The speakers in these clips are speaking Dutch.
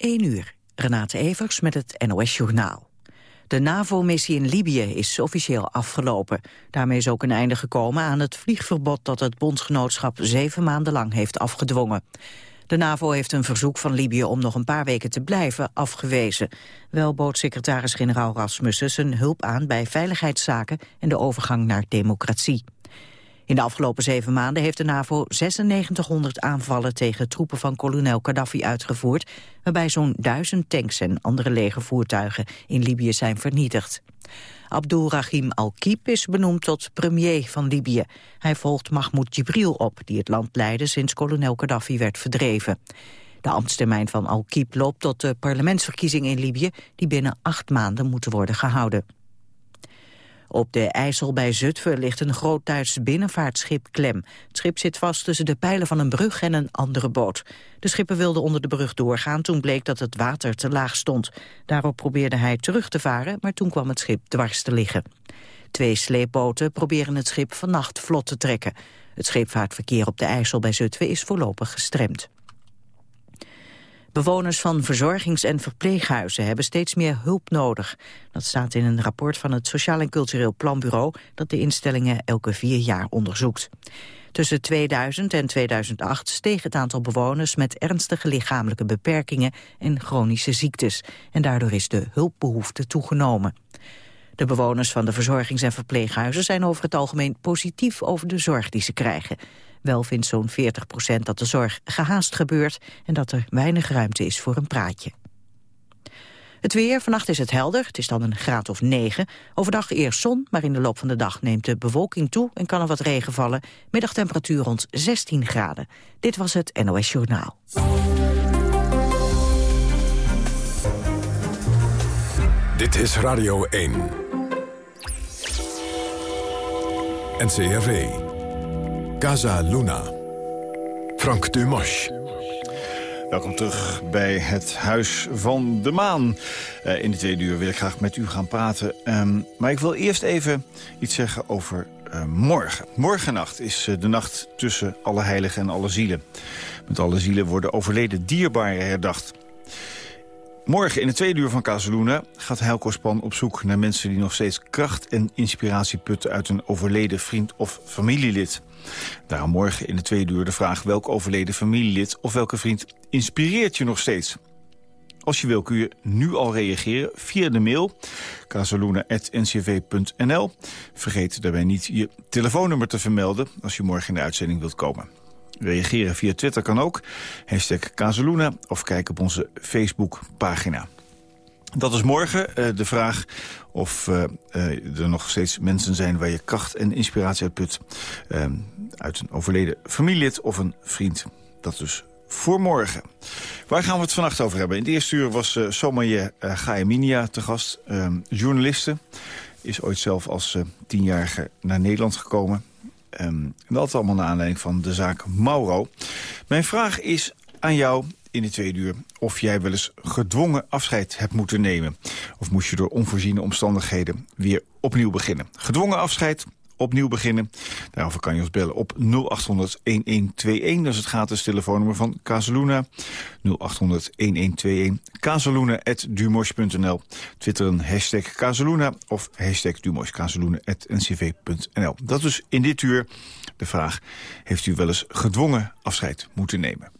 1 uur. Renate Evers met het NOS Journaal. De NAVO-missie in Libië is officieel afgelopen. Daarmee is ook een einde gekomen aan het vliegverbod dat het bondgenootschap zeven maanden lang heeft afgedwongen. De NAVO heeft een verzoek van Libië om nog een paar weken te blijven afgewezen. Wel bood secretaris-generaal Rasmussen zijn hulp aan bij veiligheidszaken en de overgang naar democratie. In de afgelopen zeven maanden heeft de NAVO 9600 aanvallen tegen troepen van kolonel Gaddafi uitgevoerd, waarbij zo'n duizend tanks en andere legervoertuigen in Libië zijn vernietigd. Abdulrahim Al-Kiep is benoemd tot premier van Libië. Hij volgt Mahmoud Jibril op, die het land leidde sinds kolonel Gaddafi werd verdreven. De ambtstermijn van Al-Kiep loopt tot de parlementsverkiezingen in Libië... die binnen acht maanden moeten worden gehouden. Op de IJssel bij Zutphen ligt een groot Duits binnenvaartschip klem. Het schip zit vast tussen de pijlen van een brug en een andere boot. De schipper wilde onder de brug doorgaan toen bleek dat het water te laag stond. Daarop probeerde hij terug te varen, maar toen kwam het schip dwars te liggen. Twee sleepboten proberen het schip vannacht vlot te trekken. Het scheepvaartverkeer op de IJssel bij Zutphen is voorlopig gestremd. Bewoners van verzorgings- en verpleeghuizen hebben steeds meer hulp nodig. Dat staat in een rapport van het Sociaal en Cultureel Planbureau... dat de instellingen elke vier jaar onderzoekt. Tussen 2000 en 2008 steeg het aantal bewoners met ernstige lichamelijke beperkingen en chronische ziektes. En daardoor is de hulpbehoefte toegenomen. De bewoners van de verzorgings- en verpleeghuizen zijn over het algemeen positief over de zorg die ze krijgen. Wel vindt zo'n 40 procent dat de zorg gehaast gebeurt en dat er weinig ruimte is voor een praatje. Het weer, vannacht is het helder, het is dan een graad of 9. Overdag eerst zon, maar in de loop van de dag neemt de bewolking toe en kan er wat regen vallen. Middagtemperatuur rond 16 graden. Dit was het NOS Journaal. Dit is Radio 1. NCRV. Casa Luna. Frank Dumas. Welkom terug bij het Huis van de Maan. Uh, in de tweede uur wil ik graag met u gaan praten. Um, maar ik wil eerst even iets zeggen over uh, morgen. Morgennacht is uh, de nacht tussen alle heiligen en alle zielen. Met alle zielen worden overleden dierbaren herdacht. Morgen in de tweede uur van Casaluna gaat Helco Span op zoek naar mensen die nog steeds kracht en inspiratie putten uit een overleden vriend of familielid. Daarom morgen in de tweede uur de vraag welk overleden familielid of welke vriend inspireert je nog steeds. Als je wil kun je nu al reageren via de mail casaluna.ncv.nl. Vergeet daarbij niet je telefoonnummer te vermelden als je morgen in de uitzending wilt komen. Reageren via Twitter kan ook. Hashtag of kijk op onze Facebookpagina. Dat is morgen uh, de vraag of uh, uh, er nog steeds mensen zijn waar je kracht en inspiratie uit put. uit een overleden familielid of een vriend. Dat dus voor morgen. Waar gaan we het vannacht over hebben? In het eerste uur was uh, Somaye uh, Gaeminia te gast. journaliste. Is ooit zelf als tienjarige naar Nederland gekomen. Um, dat allemaal naar aanleiding van de zaak Mauro. Mijn vraag is aan jou in de tweede uur of jij wel eens gedwongen afscheid hebt moeten nemen. Of moest je door onvoorziene omstandigheden weer opnieuw beginnen. Gedwongen afscheid, opnieuw beginnen. Daarover kan je ons bellen op 0800-1121. Dat is het gratis telefoonnummer van Casaluna. 0800-1121. Casaluna.dumosh.nl. Twitteren hashtag Casaluna of hashtag. Casaluna.ncv.nl. Dat is in dit uur de vraag. Heeft u wel eens gedwongen afscheid moeten nemen?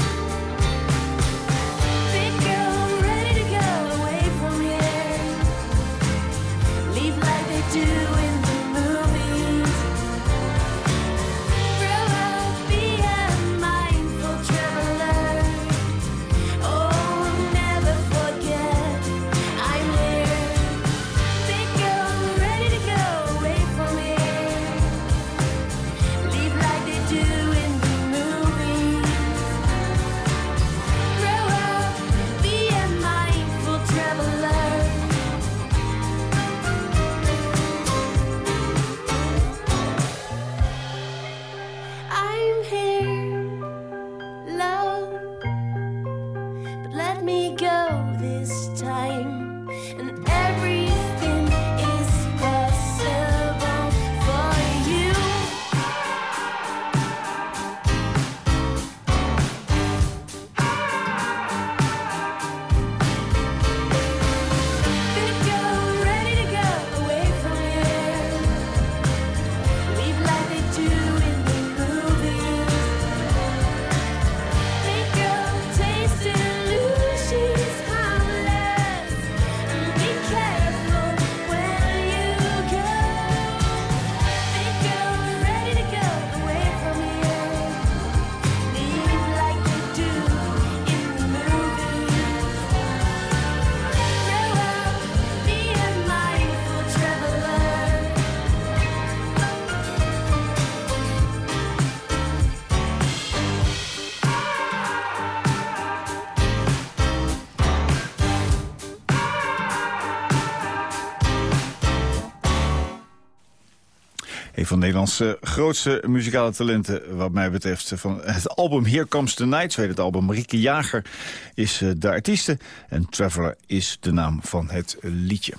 Nederlands eh, grootste muzikale talenten wat mij betreft. Van het album Here Comes the Night, heet het album. Marieke Jager is eh, de artieste en Traveler is de naam van het liedje.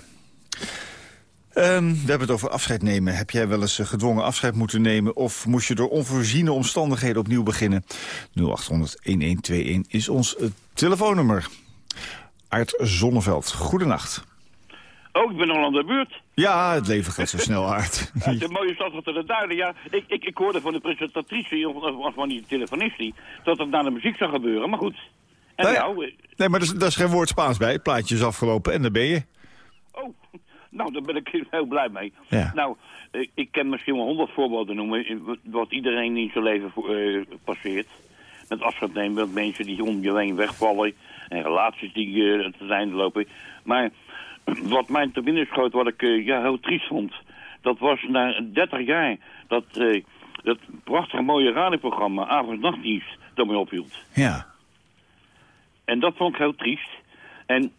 Ehm, we hebben het over afscheid nemen. Heb jij wel eens eh, gedwongen afscheid moeten nemen... of moest je door onvoorziene omstandigheden opnieuw beginnen? 0800-1121 is ons eh, telefoonnummer. Aart Zonneveld, goedenacht. Oh, ik ben al aan de beurt. Ja, het leven gaat zo snel, Aart. Het is een mooie stad achter de duinen. Ja, ik, ik, ik hoorde van de presentatrice, of, van die telefonist, die, dat het naar de muziek zou gebeuren. Maar goed. En Nou ja. nou, eh, Nee, maar daar is, geen woord Spaans bij. Het plaatje is afgelopen en daar ben je. oh, nou, daar ben ik heel blij mee. Ja. Nou, ik, ik kan misschien wel honderd voorbeelden noemen, eh, wat- iedereen in zijn leven eh, passeert. Met afscheid nemen, met mensen die om je heen wegvallen. En relaties die eh ten einde lopen. Maar wat mij te binnen schoot, wat ik eh, ja, heel triest vond... dat was na 30 jaar dat, eh, dat prachtige mooie radioprogramma... Avond-Nachtdienst, dat me ophield. Ja. En dat vond ik heel triest. En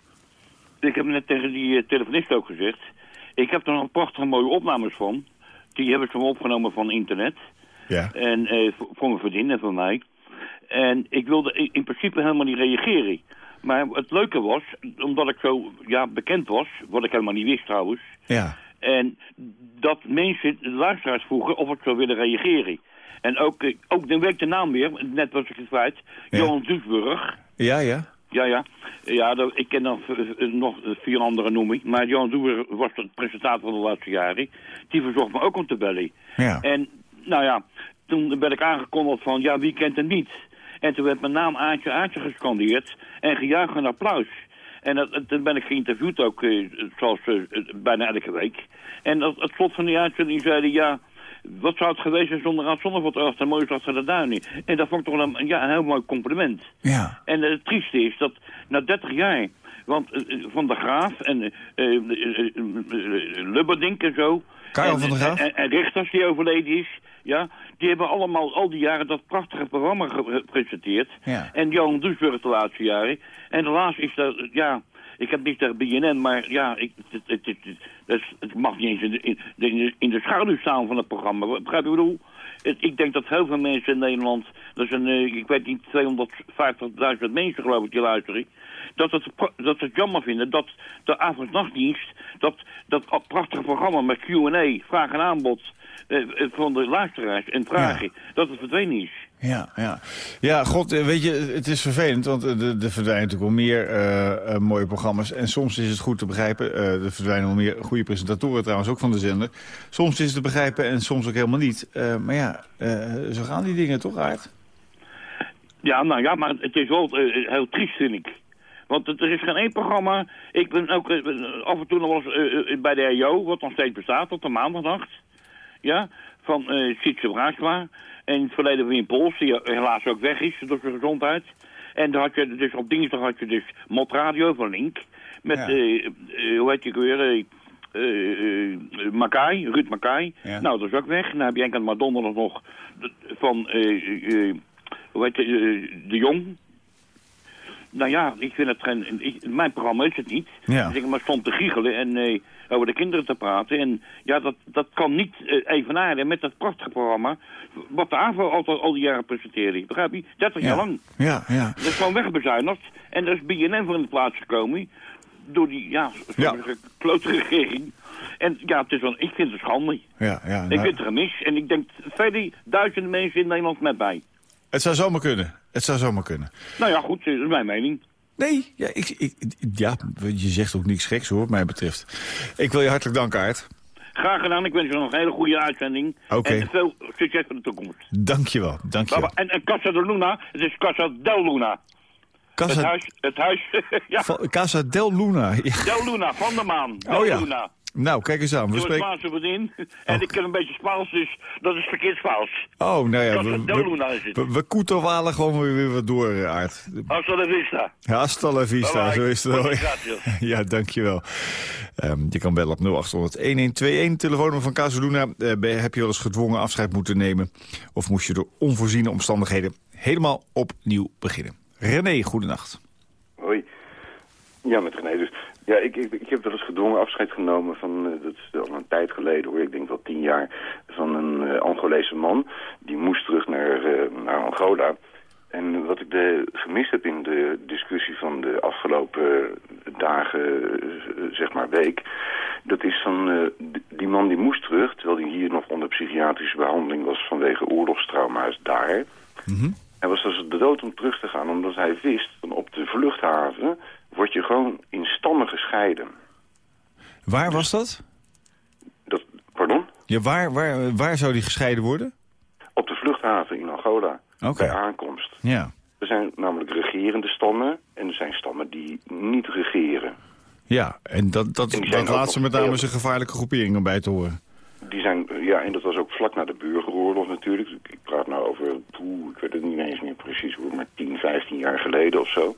ik heb net tegen die eh, telefonist ook gezegd... ik heb er nog prachtige mooie opnames van. Die hebben ze me opgenomen van internet. Ja. En eh, voor, mijn vriendin en voor mij. En ik wilde in principe helemaal niet reageren. Maar het leuke was, omdat ik zo ja, bekend was... wat ik helemaal niet wist trouwens... Ja. En dat mensen, de luisteraars vroegen of ik zou willen reageren. En ook, eh, ook dan weet ik de naam weer, net was ik het kwijt. Ja. Johan Duisburg. Ja, ja. Ja, ja. Ja, dat- ik ken dan v- v- nog vier andere noem ik. Maar Johan Duisburg was de presentator van de laatste jaren. Die verzocht me ook om te bellen. Ja. En, nou ja, toen werd ik aangekondigd van, ja, wie kent hem niet? En toen werd mijn naam Aantje Aantje gescandeerd en gejuich en applaus. En dat, dat- toen ben ik geïnterviewd ook, eh, zoals eh, bijna elke week. En dat, het slot van die uitzending zeiden, ja, wat zou het geweest zijn zonder Aad Zonneveld erachter, een mooie stad de duinen. En dat vond ik toch een, ja, een heel mooi compliment. Ja. En het trieste is dat na 30 jaar, want eh, eh, Van der Graaf en eh, Lubberdink en zo... Karel en, van der Graaf? En, en Richters, die overleden is, ja, die hebben allemaal al die jaren dat prachtige programma ge- gepresenteerd. Ja. En Johan Duisburg de laatste jaren. En helaas is dat, ja, ik heb niet tegen BNN, maar ja, ik, het, het, het, het, het, het mag niet eens in de, in, de, in de schaduw staan van het programma. Begrijp je wat ik bedoel? Ik denk dat heel veel mensen in Nederland, dat zijn, ik weet niet, 250.000 mensen geloof ik die luisteren, dat het, pra- dat het jammer vinden dat de avondnachtdienst, dat, dat prachtige programma met Q&A, vraag en aanbod, eh, eh, van de luisteraars en vragen, dat het verdwenen is. Ja, ja. ja, god, eh, weet je, het is vervelend, want er, er verdwijnen natuurlijk wel meer mooie programma's. En soms is het goed te begrijpen, eh, er verdwijnen wel meer goede presentatoren trouwens ook van de zender. Soms is het te begrijpen en soms ook helemaal niet. Maar ja, zo gaan die dingen toch, Aard? Ja, nou ja, maar het is wel heel triest, vind ik. Want het- er is geen één programma. Ik ben ook eh, af en toe nog wel eens eh, eh, bij de EO, wat nog steeds bestaat, op de maandagnacht. Ja, van eh Sietse Braasma. En in het verleden Wim Pols, die helaas ook weg is door zijn gezondheid. En dan had je dus op dinsdag had je dus Mot Radio van Link. Met, Ja. eh, eh, hoe heet je weer, Makai, Ruud Makai. Ja. Nou, dat is ook weg. Dan heb je enkel maar donderdag nog de- van, hoe heet je, De Jong. Nou ja, ik vind het geen, ik- mijn programma is het niet. Ja. Dus ik maar stond te giechelen en eh, over de kinderen te praten. En ja, dat, dat kan niet eh, evenaren met dat prachtige programma... wat de AVO altijd al die jaren presenteerde. Begrijp je? 30 jaar lang. Ja, ja. Dat is gewoon wegbezuinigd. En daar is BNN voor in de plaats gekomen. Door die, ja, Ja. klote regering. En ja, het is wel, ik vind het schande. ja, ja Ik nou, vind het gemis. En ik denk vele duizenden mensen in Nederland met mij. Het zou zomaar kunnen. Het zou zomaar kunnen. Nou ja, goed, dat is mijn mening. Nee, ja, ik, ik, ja, je zegt ook niks geks hoor, wat mij betreft. Ik wil je hartelijk danken, Aard. Graag gedaan. Ik wens je nog een hele goede uitzending. En veel succes voor de toekomst. Dankjewel, dankjewel. En, en Casa de Luna, het is Casa del Luna. Het Casa, huis, het huis, ja, Casa del Luna. Del Luna, van de maan. Del Oh ja. Luna. Nou, kijk eens aan. We spreken... Spaanse vriendin. En ik ken een beetje Spaans, dus dat is verkeerd Spaans. Oh, nou ja, we, we, we, we koeterwalen gewoon weer, weer wat door, eh, Aard. Hasta la vista. Hasta la vista, Bye bye. zo is het wel. Ja, dankjewel. Ehm, je kan bellen op 0800-1121, telefoonnummer van Casaluna. Eh, heb je wel eens gedwongen afscheid moeten nemen? Of moest je door onvoorziene omstandigheden helemaal opnieuw beginnen? René, goedenacht. Hoi. Ja, met René dus. Ja, ik, ik, ik heb wel eens gedwongen afscheid genomen van, eh, dat is al een tijd geleden hoor, ik denk wel tien jaar, van een eh, Angolese man. Die moest terug naar, eh, naar Angola. En wat ik de, gemist heb in de discussie van de afgelopen dagen, zeg maar week, dat is van, die man die moest terug, terwijl hij hier nog onder psychiatrische behandeling was vanwege oorlogstrauma's daar. Hij was dus de dood om terug te gaan, omdat hij wist van op de vluchthaven word je gewoon in stammen gescheiden. Waar was dat? Dat, pardon? Ja, waar, waar, waar zou die gescheiden worden? Op de vluchthaven in Angola, Oké. bij aankomst. Ja. Er zijn namelijk regerende stammen en er zijn stammen die niet regeren. Ja, en dat, dat, En dat laatste nog met name zijn gevaarlijke groeperingen bij te horen. Die zijn, ja, en dat was ook vlak na de burgeroorlog natuurlijk. Ik praat nou over, poeh, ik weet het niet eens meer precies hoor, maar 10, 15 jaar geleden of zo.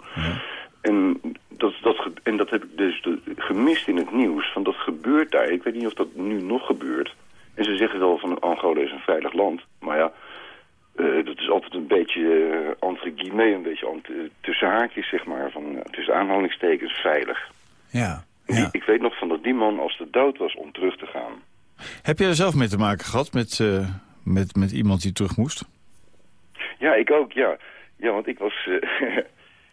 En, dat, dat, en dat heb ik dus de- gemist in het nieuws. Van dat gebeurt daar. Ik weet niet of dat nu nog gebeurt. En ze zeggen wel van Angola is een veilig land. Maar ja, eh, dat is altijd een beetje uh, entre guillemets, een beetje eh, tussen haakjes zeg maar. Van, eh, tussen aanhalingstekens veilig. Ja. Ja. die- ik weet nog van dat die man als de dood was om terug te gaan. Heb je er zelf mee te maken gehad met, eh, met, met iemand die terug moest? Ja, ik ook, ja. Ja, want ik was, eh,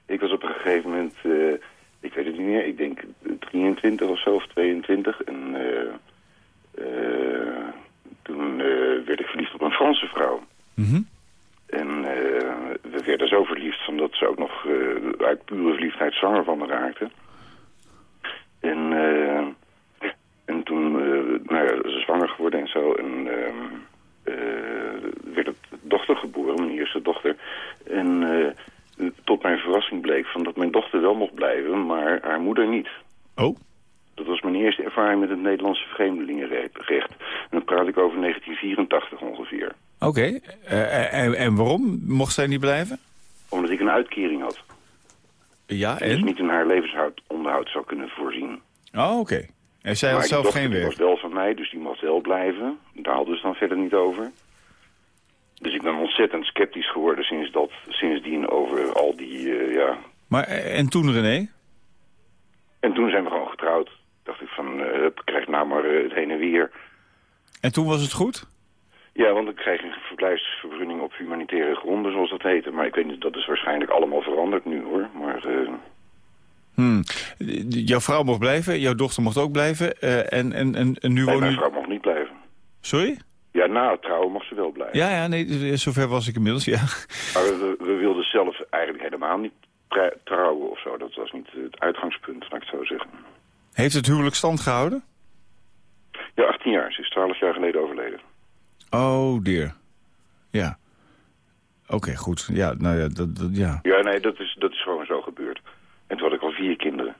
ik was op een gegeven moment, eh, ik weet het niet meer, ik denk 23 of zo, of 22. En toen werd ik verliefd op een Franse vrouw. Mhm. En we werden zo verliefd van dat ze ook nog uit pure verliefdheid zwanger van me raakte. En, en toen eh, nou ja, ze zwanger geworden en zo. En ehm, eh, werd het dochter geboren, mijn eerste dochter. En eh, tot mijn verrassing bleek van dat mijn dochter wel mocht blijven, maar haar moeder niet. Oh, Dat was mijn eerste ervaring met het Nederlandse vreemdelingenrecht. En dan praat ik over 1984 ongeveer. oké. En, en waarom mocht zij niet blijven? Omdat ik een uitkering had. Ja, Dus en? niet in haar levensonderhoud zou kunnen voorzien. Oh, oké. En zij had zelf geen die werk? was wel van mij, dus die mocht wel blijven. Daar hadden het dan verder niet over. Dus ik ben ontzettend sceptisch geworden sinds dat, sindsdien over al die, eh, ja... Maar, eh, en toen René? En toen zijn we gewoon getrouwd. Dacht ik van, hup, krijg nou maar het heen en weer. En toen was het goed? Ja, want ik kreeg een verblijfsvergunning op humanitaire gronden, zoals dat heette. Maar ik weet niet, dat is waarschijnlijk allemaal veranderd nu, hoor. Maar Hmm. Jouw vrouw mocht blijven, jouw dochter mocht ook blijven. eh, en, en, en, en nu nee, wonen... mijn vrouw mocht niet blijven. Sorry? Ja, na het trouwen mag ze wel blijven. Ja, ja, nee, zover was ik inmiddels, ja. Maar we, we wilden zelf eigenlijk helemaal niet trouwen of zo. Dat was niet het uitgangspunt, laat ik het zo zeggen. Heeft het huwelijk stand gehouden? Ja, 18 jaar. Ze is 12 jaar geleden overleden. Oh, dear. Ja. Oké, goed. Ja, nou ja, dat, dat, ja. Ja, nee, dat is, dat is gewoon zo gebeurd. En toen had ik al vier kinderen.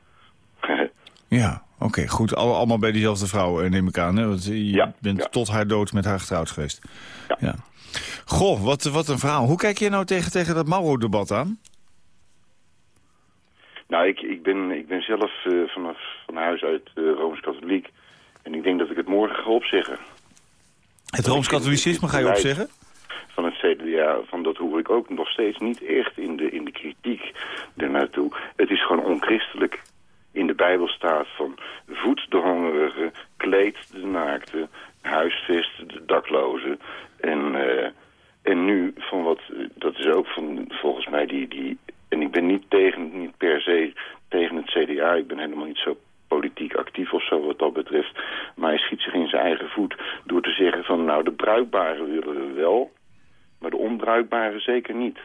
Ja, oké, goed. All- allemaal bij diezelfde vrouw, eh, neem ik aan. Hè? Want je Ja, bent ja. tot haar dood met haar getrouwd geweest. Ja. Goh, wat, wat een verhaal. Hoe kijk je nou tegen, tegen dat Mauro-debat aan? nou, ik, ik, ben, ik ben zelf eh, vanaf van huis uit eh, Rooms-Katholiek. En ik denk dat ik het morgen ga opzeggen. Het Rooms-Katholicisme ga je opzeggen? Van het CDA, van dat hoor ik ook nog steeds niet echt in de, in de kritiek ernaartoe. Het is gewoon onchristelijk. In de Bijbel staat van voed de hongerigen, kleed de naakte, huisvest de daklozen. En, eh, en nu, van wat, dat is ook van volgens mij die, die... En ik ben niet, tegen, niet per se tegen het CDA, ik ben helemaal niet zo politiek actief of zo wat dat betreft. Maar hij schiet zich in zijn eigen voet door te zeggen van nou de bruikbare willen we wel, maar de onbruikbare zeker niet.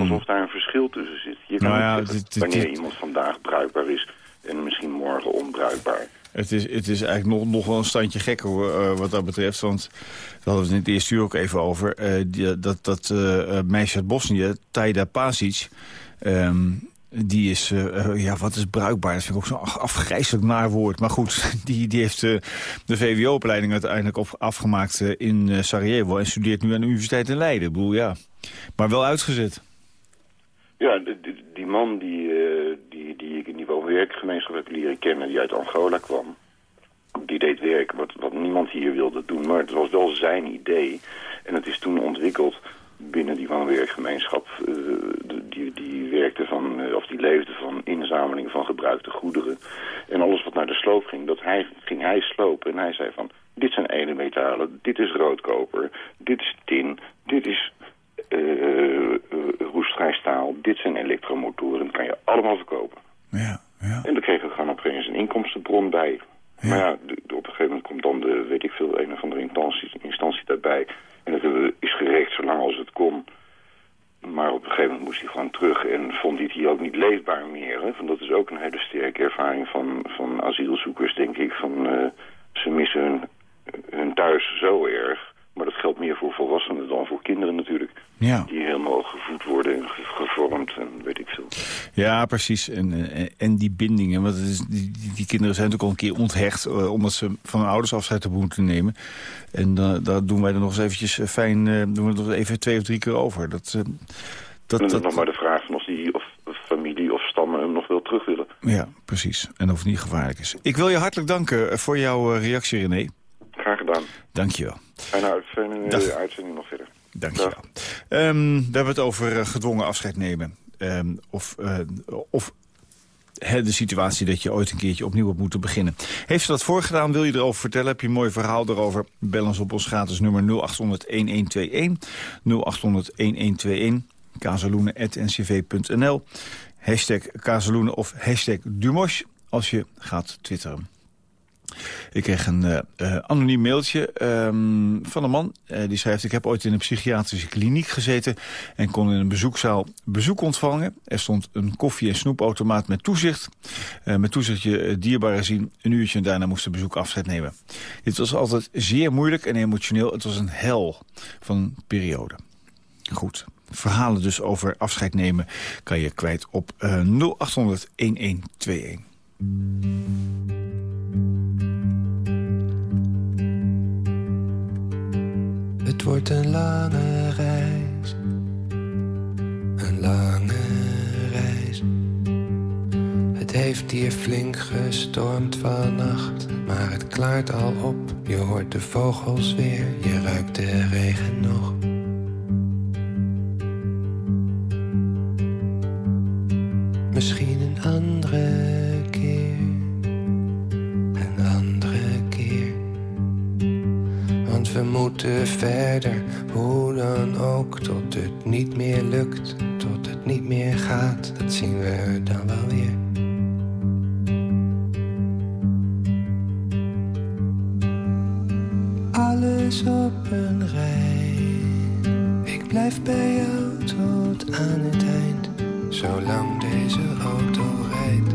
Alsof daar een verschil tussen zit. Je kan Hmm. Nou ja, niet zeggen dit- dit- wanneer dit- iemand vandaag bruikbaar is en misschien morgen onbruikbaar. Het is, het is eigenlijk nog, nog wel een standje gekker hoor, eh, wat dat betreft. Want daar hadden we het in het eerste uur ook even over. eh, die, dat dat eh, meisje uit Bosnië, Tajda Pasic... ehm, die is, eh, eh, ja, wat is bruikbaar? Dat vind ik ook zo'n afgrijzelijk naar woord. Maar goed, die, die heeft eh, de VWO-opleiding uiteindelijk op, afgemaakt in Sarajevo... en studeert nu aan de Universiteit in Leiden. Ik ja, maar wel uitgezet. Ja, die man die, die, die ik in die woon-werkgemeenschap heb leren kennen, die uit Angola kwam, die deed werk wat, wat niemand hier wilde doen, maar het was wel zijn idee. En het is toen ontwikkeld binnen die woon-werkgemeenschap. de- die, die werkte van, eh, of die leefde van inzameling van gebruikte goederen. En alles wat naar de sloop ging, dat hij, ging hij slopen. En hij zei van, dit zijn edelmetalen, dit is roodkoper, dit is tin, dit is eh, eh, roestvrij staal, dit zijn elektromotoren, dat kan je allemaal verkopen. Ja, ja. En dan kreeg er gewoon opeens een inkomstenbron bij. Maar ja, op een gegeven moment komt dan de, weet ik veel, een of andere instantie, instantie daarbij. En dat is gerecht zolang als het kon. Maar op een gegeven moment moest hij gewoon terug en vond hij het hier ook niet leefbaar meer. Hè? Want dat is ook een hele sterke ervaring van, van asielzoekers, denk ik. Van, eh, ze missen hun, hun thuis zo erg. Maar dat geldt meer voor volwassenen dan voor kinderen natuurlijk. ja. Die helemaal gevoed worden en ge- gevormd en weet ik veel. Ja, precies. En, eh, en die bindingen. Want is, die, die, kinderen zijn natuurlijk al een keer onthecht... eh, omdat ze van hun ouders afscheid hebben moeten nemen. En dan daar doen wij er nog eens eventjes eh, fijn... doen we er nog even twee of drie keer over. Dat, En dat, dan is dat, nog maar de vraag van of die of familie of stammen hem nog wel terug willen. Ja, precies. En of het niet gevaarlijk is. Ik wil je hartelijk danken voor jouw reactie, René. Graag gedaan. Dank je wel. Fijne uitzending, Dag. eh, uitzending nog verder. Dank je wel. Ehm, we hebben het over eh, gedwongen afscheid nemen. Ehm, of, eh, of de situatie dat je ooit een keertje opnieuw hebt moeten beginnen. Heeft ze dat voorgedaan? Wil je erover vertellen? Heb je een mooi verhaal erover? Bel ons op ons gratis nummer 0800-1121. 0800-1121. kazeloenen.ncv.nl Hashtag kazeloenen of hashtag Dumosh als je gaat twitteren. Ik kreeg een eh, eh, anoniem mailtje ehm, van een man. eh, die schrijft, ik heb ooit in een psychiatrische kliniek gezeten... en kon in een bezoekzaal bezoek ontvangen. Er stond een koffie- en snoepautomaat met toezicht. Met toezicht je eh, dierbaren zien. Een uurtje en daarna moest de bezoek afscheid nemen. Dit was altijd zeer moeilijk en emotioneel. Het was een hel van een periode. Goed. Verhalen dus over afscheid nemen kan je kwijt op eh 0800 1121. Wordt een lange reis. Een lange reis. Het heeft hier flink gestormd vannacht. Maar het klaart al op. Je hoort de vogels weer. Je ruikt de regen nog. Misschien een andere we moeten verder, hoe dan ook, tot het niet meer lukt, tot het niet meer gaat. Dat zien we dan wel weer. Alles op blijf bij jou tot aan het eind, zolang deze auto rijdt.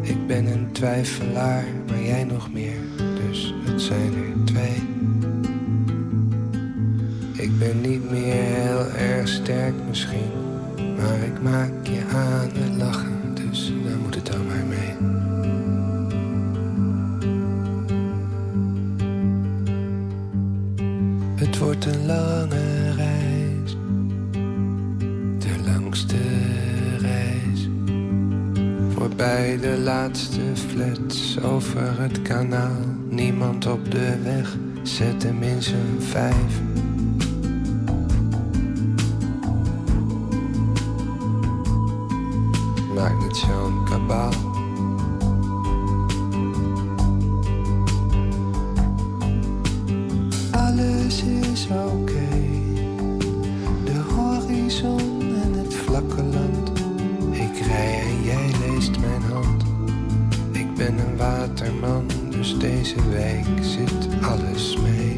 Ik ben een twijfelaar, maar jij nog meer, dus het zijn er twee. Ben niet meer heel erg sterk misschien, maar ik maak je aan het lachen, dus daar moet het dan maar mee. Het wordt een lange reis, de langste reis. Voorbij de laatste flats over het kanaal. Niemand op de weg, zet hem in zijn vijf. Maak niet zo'n. Alles is oké. De horizon en het vlakke land. Ik rij en jij leest mijn hand. Ik ben een waterman, dus deze week zit alles mee.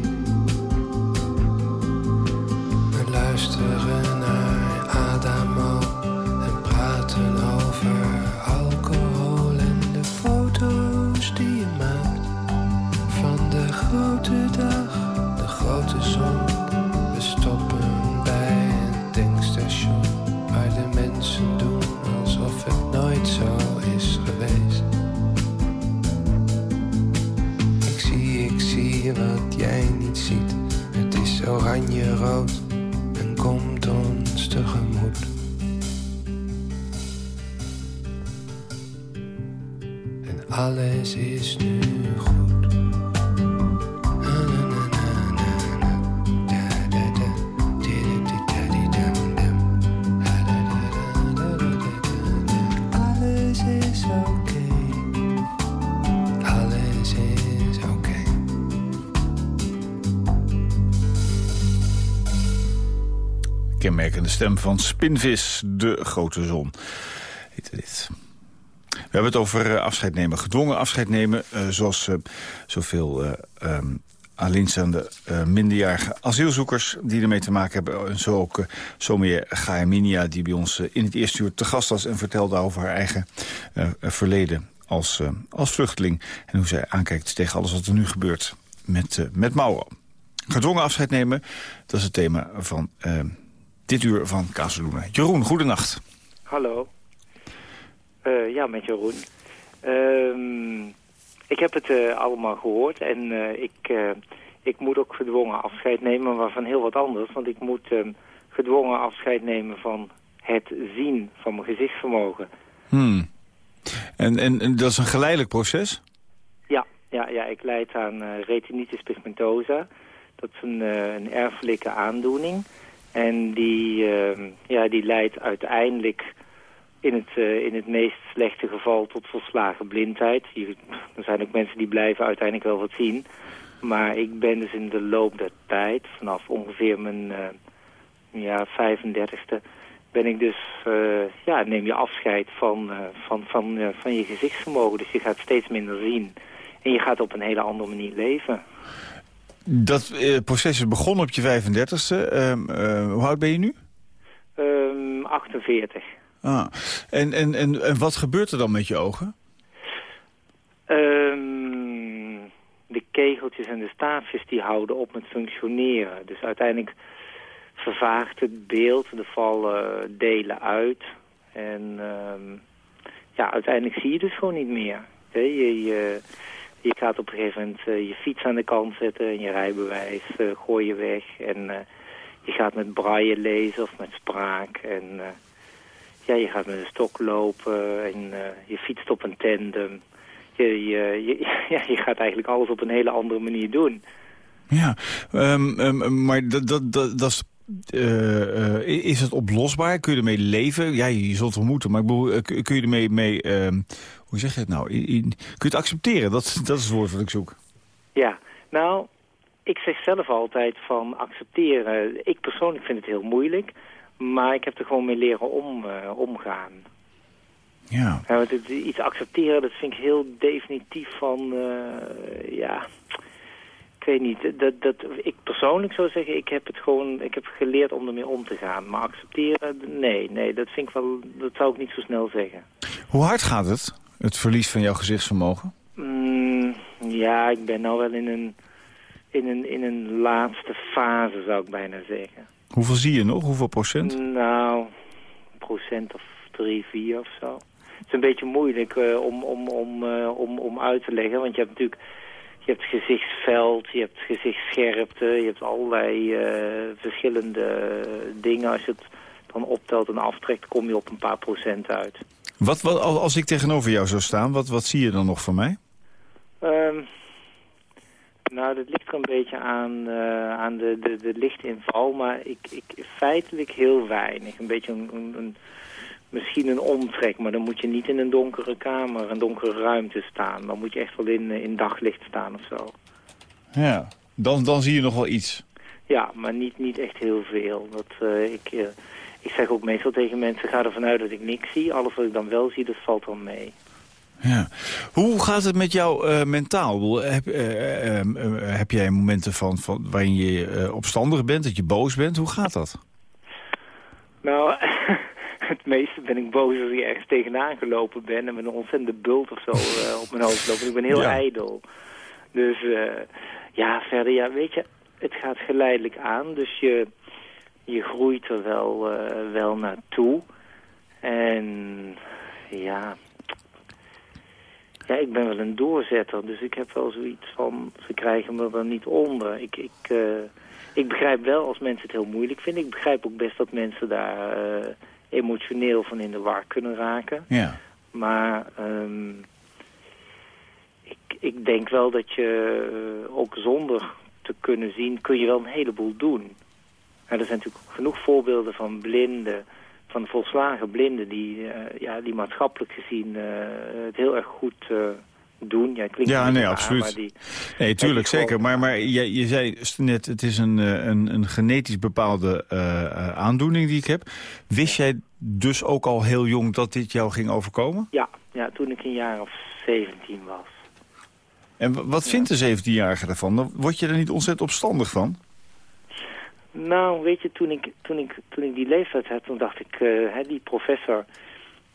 Stem van Spinvis, de grote zon. Heette dit. We hebben het over eh, afscheid nemen, gedwongen afscheid nemen... eh, zoals eh, zoveel um, alleenstaande minderjarige asielzoekers... die ermee te maken hebben. En zo ook uh, Somia Gaeminia, die bij ons in het eerste uur te gast was... en vertelde over haar eigen verleden als, als vluchteling... en hoe zij aankijkt tegen alles wat er nu gebeurt met, met Mauro. Gedwongen afscheid nemen, dat is het thema van dit uur van Kazeloenen. Jeroen, goedenacht. Hallo. Eh, ja, met Jeroen. Ehm, ik heb het eh, allemaal gehoord en eh, ik, ik moet ook gedwongen afscheid nemen, maar van heel wat anders. Want ik moet ehm, gedwongen afscheid nemen van het zien van mijn gezichtsvermogen. Hmm. En, en, en dat is een geleidelijk proces? Ja, ja, ja ik leid aan retinitis pigmentosa. Dat is een, een erfelijke aandoening. En die, ehm, ja, die leidt uiteindelijk in het, eh, in het meest slechte geval tot volslagen blindheid. Er zijn ook mensen die blijven uiteindelijk wel wat zien. Maar ik ben dus in de loop der tijd, vanaf ongeveer mijn eh, ja, 35ste... ben ik dus, eh, ja, neem je afscheid van, van, van, van je gezichtsvermogen. Dus je gaat steeds minder zien. En je gaat op een hele andere manier leven. Dat eh, proces is begonnen op je 35ste. Ehm, eh, hoe oud ben je nu? Ehm 48. Ah. En, en, en, en wat gebeurt er dan met je ogen? Ehm, de kegeltjes en de staafjes die houden op met functioneren. Dus uiteindelijk vervaagt het beeld, er vallen delen uit. En ja, uiteindelijk zie je dus gewoon niet meer. Je, je, je gaat op een gegeven moment eh, je fiets aan de kant zetten en je rijbewijs eh, gooi je weg. En eh, je gaat met braille lezen of met spraak. En ja, je gaat met een stok lopen en je fietst op een tandem. Je, je, je, ja, je gaat eigenlijk alles op een hele andere manier doen. Ja, ehm, ehm, maar dat, dat, dat, dat is, is het oplosbaar? Kun je ermee leven? Ja, je zult wel moeten, maar ik bedoel, kun je ermee, mee, ehm, hoe zeg je het nou? In- in- kun je het accepteren? Dat, dat is het woord wat ik zoek. Ja, nou, ik zeg zelf altijd van accepteren. Ik persoonlijk vind het heel moeilijk, maar ik heb er gewoon mee leren om, eh, omgaan. Ja. Ja, want het, iets accepteren, dat vind ik heel definitief van, eh, ja... Ik weet niet. Dat, dat, ik persoonlijk zou zeggen, ik heb het gewoon, ik heb geleerd om ermee om te gaan. Maar accepteren, nee, nee, dat vind ik wel, dat zou ik niet zo snel zeggen. Hoe hard gaat het, het verlies van jouw gezichtsvermogen? Mm, ja, ik ben nou wel in een, in, een, in een laatste fase, zou ik bijna zeggen. Hoeveel zie je nog? Hoeveel procent? Nou, procent of drie, vier of zo. Het is een beetje moeilijk eh, om, om, om, eh, om, om uit te leggen, want je hebt natuurlijk je hebt gezichtsveld, je hebt gezichtsscherpte, je hebt allerlei eh, verschillende dingen. Als je het dan optelt en aftrekt, kom je op een paar procent uit. Wat, wat, als ik tegenover jou zou staan, wat, wat zie je dan nog van mij? Ehm, nou, dat ligt er een beetje aan, eh, aan de, de, de lichtinval, maar ik, ik feitelijk heel weinig. Een beetje een, een, een- misschien een omtrek, maar dan moet je niet in een donkere kamer, een donkere ruimte staan. Dan moet je echt wel in, in daglicht staan of zo. Ja. Dan, dan zie je nog wel iets. Ja, maar niet, niet echt heel veel. Dat, eh, ik, eh, ik zeg ook meestal tegen mensen, ga ervan uit dat ik niks zie. Alles wat ik dan wel zie, dat valt dan mee. Ja. Hoe gaat het met jou eh, mentaal? Heb, eh, eh, eh, heb jij momenten van, van, waarin je opstandig bent, dat je boos bent? Hoe gaat dat? Nou, het meeste ben ik boos als ik ergens tegenaan gelopen ben... en met een ontzettende bult of zo op mijn hoofd lopen. Ik ben heel Ja. ijdel. Dus ja, verder, ja, weet je, het gaat geleidelijk aan. Dus je, je groeit er wel, eh, wel naartoe. En ja... Ja, ik ben wel een doorzetter, dus ik heb wel zoiets van... ze krijgen me er niet onder. Ik, ik, eh, ik begrijp wel als mensen het heel moeilijk vinden. Ik begrijp ook best dat mensen daar eh, emotioneel van in de war kunnen raken. Ja. Maar ehm, ik, ik denk wel dat je ook zonder te kunnen zien... kun je wel een heleboel doen. Nou, er zijn natuurlijk genoeg voorbeelden van blinden... van volslagen blinden die, eh, ja, die maatschappelijk gezien eh, het heel erg goed eh, doen. Ja, klinkt Ja, nee, raar, absoluut. maar die, Nee, tuurlijk, zeker. Maar, maar je, je zei net, het is een, een, een genetisch bepaalde aandoening die ik heb. Wist jij dus ook al heel jong dat dit jou ging overkomen? ja, ja, toen ik een jaar of 17 was. En wat vindt de 17-jarige daarvan? Dan word je er niet ontzettend opstandig van? Nou, weet je, toen ik, toen ik, toen ik die leeftijd had, toen dacht ik, eh, hè, die professor,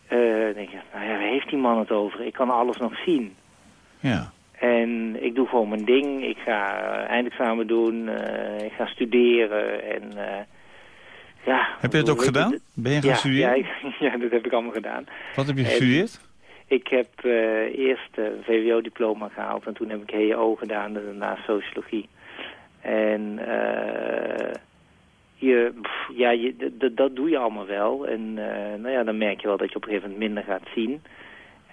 eh, denk ik, nou ja, waar heeft die man het over? Ik kan alles nog zien. Ja. En ik doe gewoon mijn ding. Ik ga eindexamen doen, eh, ik ga studeren en... ja, Heb je het ook gedaan? het- Ben je gaan ja, studeren? Ja, dat heb ik allemaal gedaan. Wat heb je En- gestudeerd? Ik heb eerst een VWO-diploma gehaald en toen heb ik HEO gedaan en daarna sociologie. En eh, je, ja, je, dat doe je allemaal wel. En eh, nou ja, dan merk je wel dat je op een gegeven moment minder gaat zien.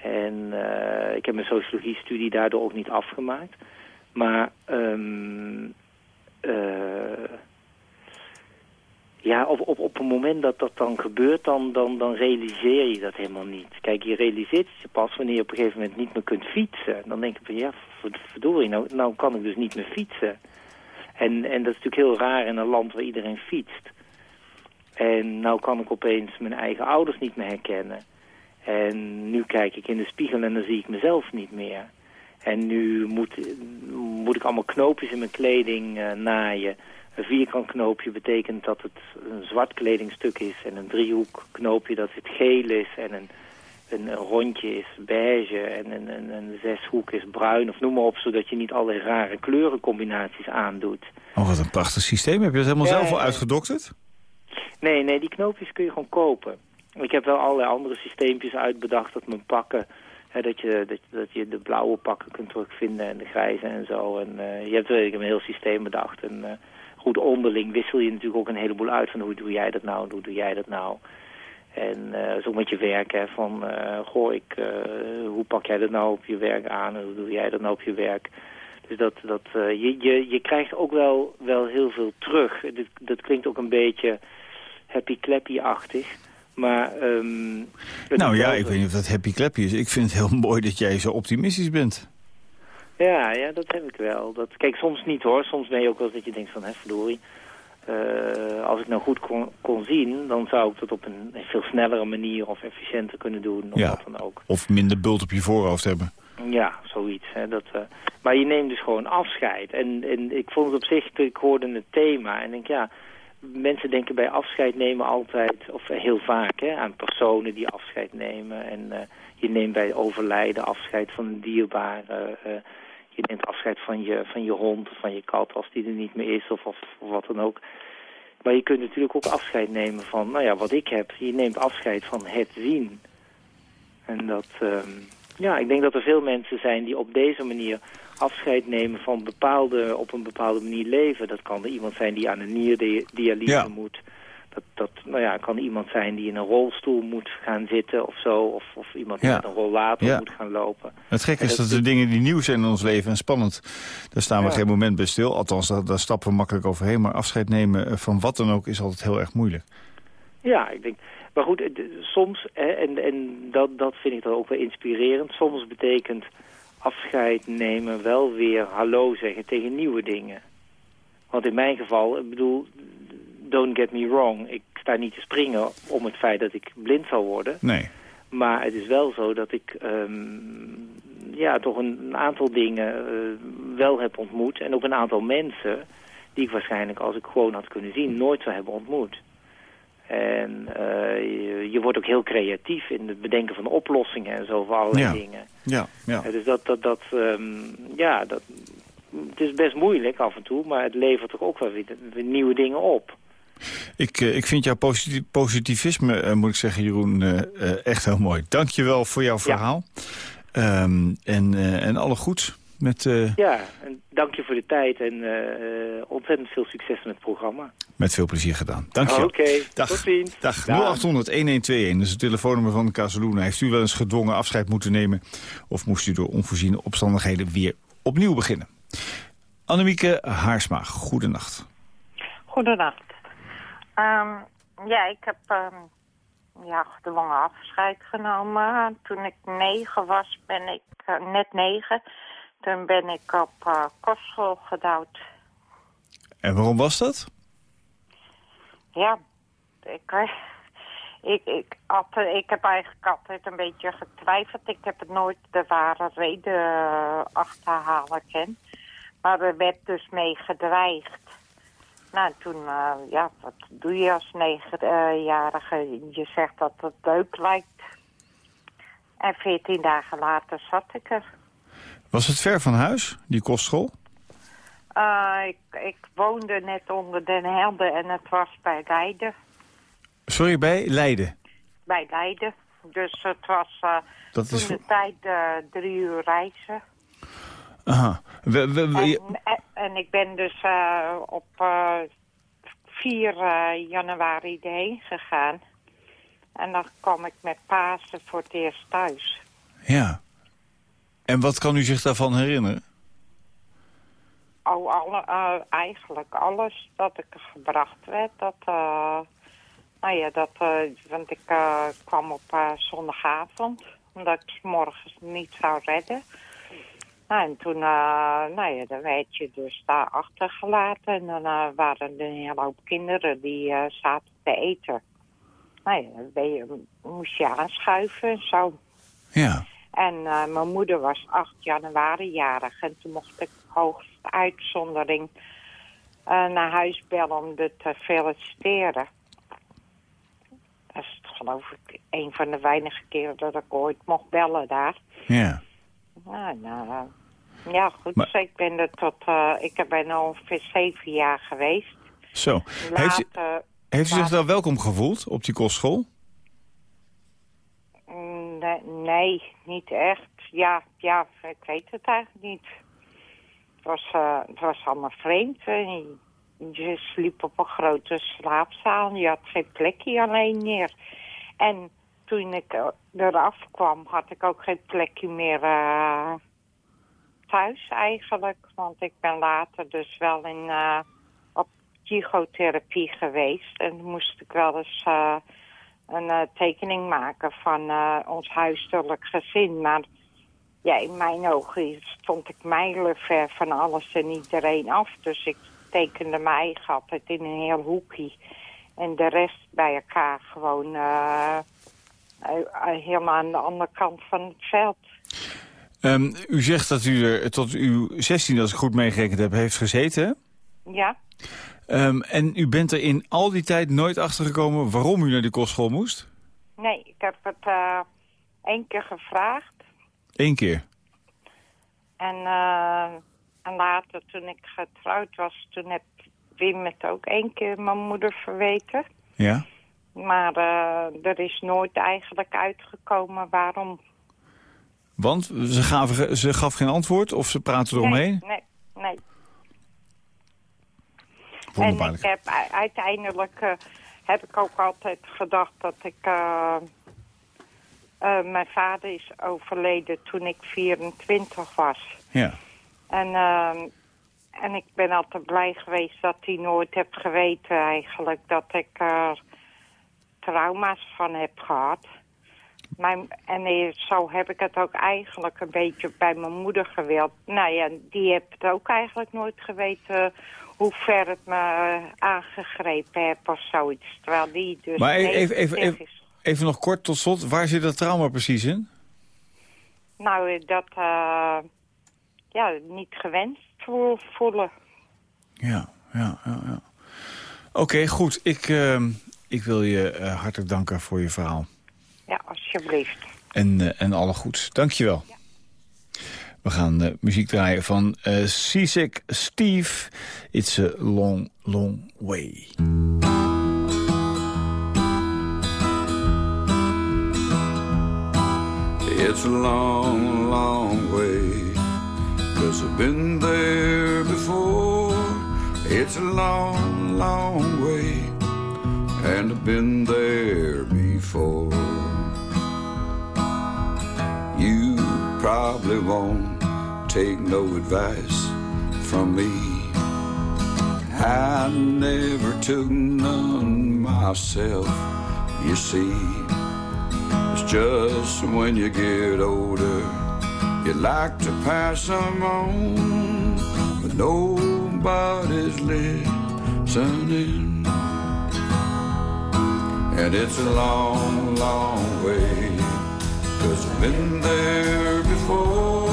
En eh, ik heb mijn sociologie-studie daardoor ook niet afgemaakt. Maar ehm, eh, ja, op, op, op het moment dat dat dan gebeurt, dan, dan, dan realiseer je dat helemaal niet. Kijk, je realiseert het je pas wanneer je op een gegeven moment niet meer kunt fietsen. Dan denk je van, ja, verd- verdorie, nou, nou kan ik dus niet meer fietsen. En, en dat is natuurlijk heel raar in een land waar iedereen fietst. En nou kan ik opeens mijn eigen ouders niet meer herkennen. En nu kijk ik in de spiegel en dan zie ik mezelf niet meer. En nu moet, moet ik allemaal knoopjes in mijn kleding eh, naaien. Een vierkant knoopje betekent dat het een zwart kledingstuk is. En een driehoek knoopje dat het geel is. En een, een, rondje is beige. En een, een, een zeshoek is bruin. Of noem maar op, zodat je niet alle rare kleurencombinaties aandoet. Oh, wat een prachtig systeem. Heb je dat helemaal Ja, zelf al uitgedokterd? Nee, nee, die knoopjes kun je gewoon kopen. Ik heb wel allerlei andere systeempjes uitbedacht dat mijn pakken... Hè, dat, je, dat, dat je de blauwe pakken kunt terugvinden en de grijze en zo. En eh, je hebt ik heb een heel systeem bedacht. En eh, goed, onderling wissel je natuurlijk ook een heleboel uit van hoe doe jij dat nou en hoe doe jij dat nou. En eh zo met je werk, hè, van eh, goh, ik, eh, hoe pak jij dat nou op je werk aan en hoe doe jij dat nou op je werk. Dus dat, dat, je, je, je krijgt ook wel, wel heel veel terug. Dat, dat klinkt ook een beetje happy-clappy-achtig. Maar, het Nou ja, ik weet niet of dat happy clappy is. Ik vind het heel mooi dat jij zo optimistisch bent. Ja, ja, dat heb ik wel. Dat, kijk, soms niet hoor. Soms ben je ook wel eens dat je denkt van, hè, verdorie. Eh, als ik nou goed kon, kon zien, dan zou ik dat op een veel snellere manier of efficiënter kunnen doen. Of Ja. wat dan ook. Of minder bult op je voorhoofd hebben. Ja, zoiets. Hè, dat, eh, maar je neemt dus gewoon afscheid. En, en ik vond het op zich, ik hoorde het thema en denk ja, mensen denken bij afscheid nemen altijd, of heel vaak, hè, aan personen die afscheid nemen. En eh, je neemt bij overlijden afscheid van een dierbare. Je neemt afscheid van je, van je hond of van je kat als die er niet meer is of, of, of wat dan ook. Maar je kunt natuurlijk ook afscheid nemen van, nou ja, wat ik heb. Je neemt afscheid van het zien. En dat, ehm, ja, ik denk dat er veel mensen zijn die op deze manier afscheid nemen van bepaalde, op een bepaalde manier leven. Dat kan er iemand zijn die aan een nierdialyse Ja. moet. Dat, dat nou ja, kan iemand zijn die in een rolstoel moet gaan zitten of zo. Of, of iemand die Ja. met een rollator Ja. moet gaan lopen. Het gekke is dat de dingen die nieuw zijn in ons leven en spannend... daar staan we geen moment bij stil. Althans, daar, daar stappen we makkelijk overheen. Maar afscheid nemen eh, van wat dan ook is altijd heel erg moeilijk. Ja, ik denk... Maar goed, soms, hè, en, en dat, dat vind ik dan ook wel inspirerend... soms betekent afscheid nemen wel weer hallo zeggen tegen nieuwe dingen. Want in mijn geval, ik bedoel, don't get me wrong... ik sta niet te springen om het feit dat ik blind zal worden... Nee. Maar het is wel zo dat ik ehm, ja, toch een, een aantal dingen eh, wel heb ontmoet. En ook een aantal mensen die ik waarschijnlijk als ik gewoon had kunnen zien nooit zou hebben ontmoet. En eh, je, je wordt ook heel creatief in het bedenken van oplossingen en zo voor allerlei Ja. dingen. Ja, ja. Dus dat, dat, dat, ehm, ja, dat, het is best moeilijk af en toe, maar het levert toch ook wel weer, weer nieuwe dingen op. Ik, eh, ik vind jouw positi- positivisme, eh, moet ik zeggen, Jeroen, eh, eh, echt heel mooi. Dank je wel voor jouw verhaal. Ehm, en, eh, en alle goeds met, eh, Ja, en dank je voor de tijd en ontzettend veel succes met het programma. met veel plezier gedaan. Dank je. Oké, Dag. tot ziens. Dag. Dag. 0800-1121, dat is het telefoonnummer van Casaluna. Heeft u wel eens gedwongen afscheid moeten nemen... of moest u door onvoorziene omstandigheden weer opnieuw beginnen? Annemieke Haarsma, goedenacht. Goedenacht. Ehm, ja, ik heb ehm, ja, gedwongen afscheid genomen. Toen ik negen was, ben ik eh, net negen. Toen ben ik op eh, kostschool gedouwd. En waarom was dat? Ja, ik, eh, ik, ik, ik heb eigenlijk altijd een beetje getwijfeld. Ik heb het nooit de ware reden achterhalen ken. Maar er werd dus mee gedreigd. Nou, toen, eh, ja, wat doe je als negenjarige? Je zegt dat het leuk lijkt. En veertien dagen later zat ik er. Was het ver van huis, die kostschool? Eh, ik, ik woonde net onder Den Helder en het was bij Leiden. Sorry, bij Leiden. Bij Leiden. Dus het was Dat toen is de tijd drie uur reizen. Aha. We, we, we- En, en, en ik ben dus eh, op eh 4 eh, januari erheen gegaan. En dan kwam ik met Pasen voor het eerst thuis. ja. En wat kan u zich daarvan herinneren? Oh, alle, eigenlijk alles dat ik gebracht werd. Dat, eh, nou ja, dat, want ik kwam op zondagavond. Omdat ik 's morgens niet zou redden. Nou, en toen eh, nou ja, dan werd je dus daar achtergelaten. En dan eh, waren er een hele hoop kinderen die eh, zaten te eten. Nou ja, dan ben je, moest je aanschuiven en zo. Ja. En mijn moeder was 8 januari jarig. En toen mocht ik hoogst uitzondering naar huis bellen om het te feliciteren. Dat is geloof ik een van de weinige keren dat ik ooit mocht bellen daar. Ja. Nou, nou, ja, goed. Maar- Dus ik ben er tot, eh, ik ben al ongeveer zeven jaar geweest. Zo. Heeft, u- heeft u zich daar welkom gevoeld op die kostschool? Mm, Nee, nee, niet echt. Ja, ja, ik weet het eigenlijk niet. Het was, eh, het was allemaal vreemd. Je, sliep op een grote slaapzaal. Je had geen plekje alleen meer. En toen ik eraf kwam, had ik ook geen plekje meer eh, thuis eigenlijk. Want ik ben later dus wel in, eh, op psychotherapie geweest. En moest ik wel eens... eh, een tekening maken van ons huiselijk gezin. Maar ja, in mijn ogen stond ik mijlenver van alles en iedereen af. Dus ik tekende mijn eigen altijd in een heel hoekje. En de rest bij elkaar gewoon helemaal aan de andere kant van het veld. Ehm, u zegt dat u er tot uw 16, als ik goed meegerekend heb, heeft gezeten. Ja, Ehm, en u bent er in al die tijd nooit achter gekomen waarom u naar die kostschool moest? nee, ik heb het eh één keer gevraagd. Eén keer. En, eh, en later, toen ik getrouwd was, toen heb Wim het ook één keer mijn moeder verweten. Ja? Maar eh, er is nooit eigenlijk uitgekomen waarom. Want ze, gaven, ze gaf geen antwoord of ze praten eromheen? Nee, nee, nee. En ik heb uiteindelijk eh, heb ik ook altijd gedacht dat ik... eh, mijn vader is overleden toen ik 24 was. Ja. En, eh, en ik ben altijd blij geweest dat hij nooit heeft geweten eigenlijk dat ik trauma's van heb gehad. Mijn, en eh, zo heb ik het ook eigenlijk een beetje bij mijn moeder gewild. Nou ja, die heeft het ook eigenlijk nooit geweten hoe ver het me eh, aangegrepen heeft of zoiets. Terwijl die dus Maar e- even, even, 90 even, nog kort tot slot. Waar zit dat trauma precies in? Nou, eh, dat ja, niet gewenst vo- voelen. Ja, ja, ja. ja. Oké, goed. Ik, ehm, ik wil je eh, hartelijk danken voor je verhaal. Ja, alsjeblieft. En, eh, en alle goeds. Dank je wel. We gaan eh, muziek draaien van eh Seasick Steve. It's a long, long way. It's a long, long way. Cause I've been there before. It's a long, long way. And I've been there before. You probably won't take no advice from me. I never took none myself, you see. It's just when you get older, you like to pass them on, but nobody's listening. And it's a long, long way, cause I've been there before.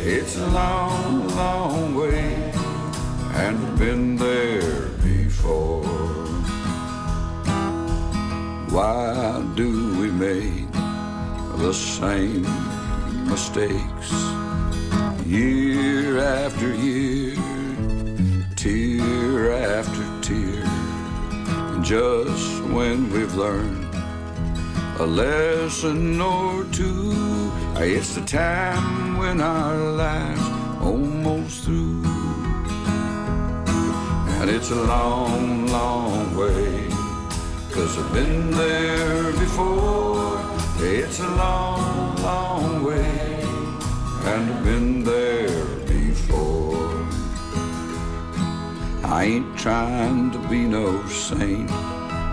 It's a long, long way, and I've been there before. Why do we make the same mistakes year after year, tear after tear? Just when we've learned a lesson or two, it's the time when our life's almost through. And it's a long, long way. Cause I've been there before. It's a long, long way. And I've been there I ain't trying to be no saint.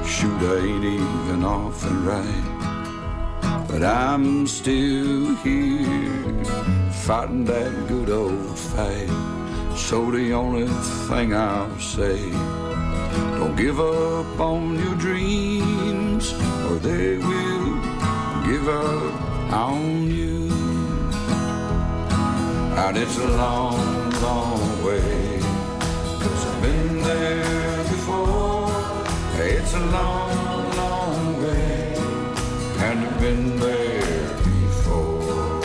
Shoot, I ain't even off and right. But I'm still here, fighting that good old fight. So the only thing I'll say don't give up on your dreams, or they will give up on you. And it's a long, long way, there before. It's a long, long way, and I've been there before.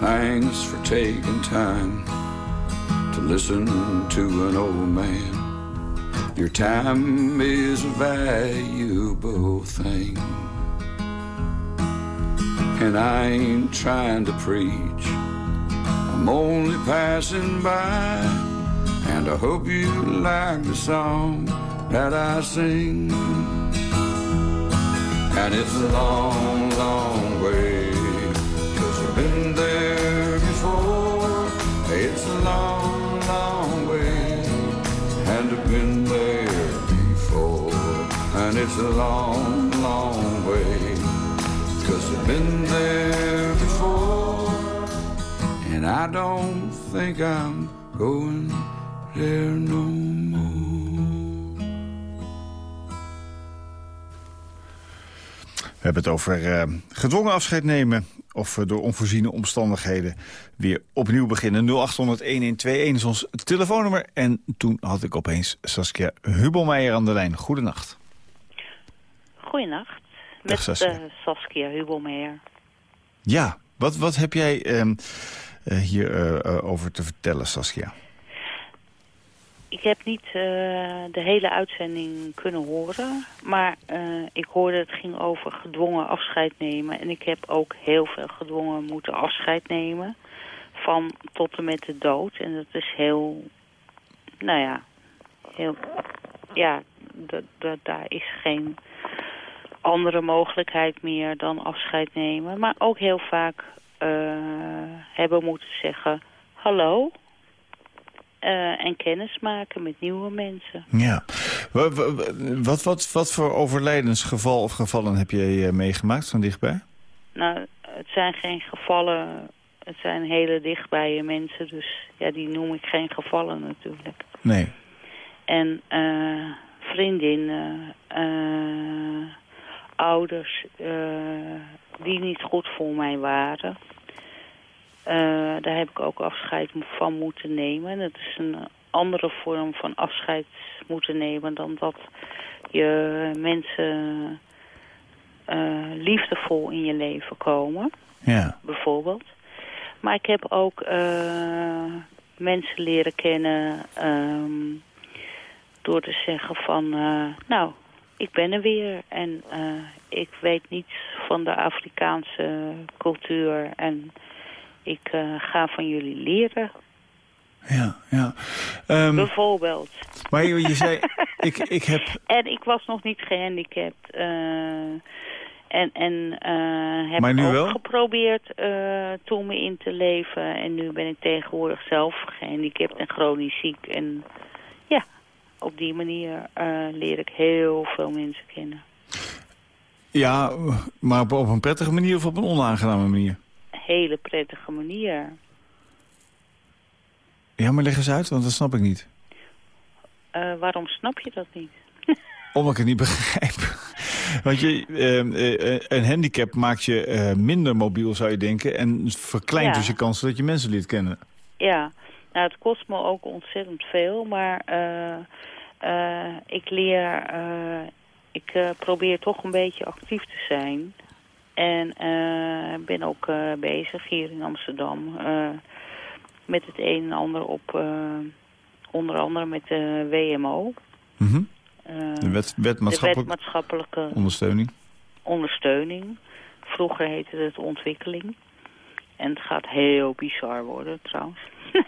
Thanks for taking time to listen to an old man. Your time is a valuable thing. And I ain't trying to preach, I'm only passing by. And I hope you like the song that I sing. And it's a long, long way, cause I've been there it's a long, long way, cause I've been there before. And I don't think I'm going there no more. We hebben het over eh, gedwongen afscheid nemen... of we door onvoorziene omstandigheden weer opnieuw beginnen. 0800-1121 is ons telefoonnummer. En toen had ik opeens Saskia Hubelmeijer aan de lijn. Goedenacht. Goedenacht. Dag, Met Saskia. eh, Saskia Hubelmeijer. Ja, wat, wat heb jij eh, hier eh, eh, over te vertellen, Saskia? Ik heb niet eh, de hele uitzending kunnen horen. Maar eh, ik hoorde het ging over gedwongen afscheid nemen. En ik heb ook heel veel gedwongen moeten afscheid nemen. Van tot en met de dood. En dat is heel... Nou ja, heel... Ja, da- da- daar is geen andere mogelijkheid meer dan afscheid nemen. Maar ook heel vaak eh, hebben moeten zeggen... Hallo, eh, en kennis maken met nieuwe mensen. Ja. Wa- wa- wa- Wat, wat, wat voor overlijdensgeval of gevallen heb je eh, meegemaakt van dichtbij? Nou, het zijn geen gevallen, het zijn hele dichtbije mensen, dus ja, die noem ik geen gevallen natuurlijk. Nee. En vriendinnen, ouders eh, die niet goed voor mij waren. Eh, daar heb ik ook afscheid van moeten nemen. En dat is een andere vorm van afscheid moeten nemen dan dat je mensen eh, liefdevol in je leven komen Ja. bijvoorbeeld. Maar ik heb ook mensen leren kennen ehm, door te zeggen van... nou, ik ben er weer en eh, ik weet niets van de Afrikaanse cultuur... en ik eh, ga van jullie leren, Ja, ja. Ehm, bijvoorbeeld. maar je, je zei, ik, ik heb... En ik was nog niet gehandicapt. eh, en en heb Maar nu ook wel? geprobeerd toen me in te leven. En nu ben ik tegenwoordig zelf gehandicapt en chronisch ziek. En ja, op die manier eh, leer ik heel veel mensen kennen. Ja, maar op, op een prettige manier of op een onaangename manier? Hele prettige manier. Ja, maar leg eens uit, want dat snap ik niet. Eh, waarom snap je dat niet? Omdat ik het niet begrijp. Want je, ehm, eh, een handicap maakt je minder mobiel, zou je denken. En verkleint Ja. dus je kans dat je mensen leert kennen. Ja, nou het kost me ook ontzettend veel, maar eh, eh, ik leer, eh, ik probeer toch een beetje actief te zijn. En ben ook bezig hier in Amsterdam met het een en ander op, onder andere met de WMO. Mhm. De wet, de wet wet maatschappelijk maatschappelijke ondersteuning. ondersteuning. Vroeger heette het ontwikkeling. En het gaat heel bizar worden trouwens.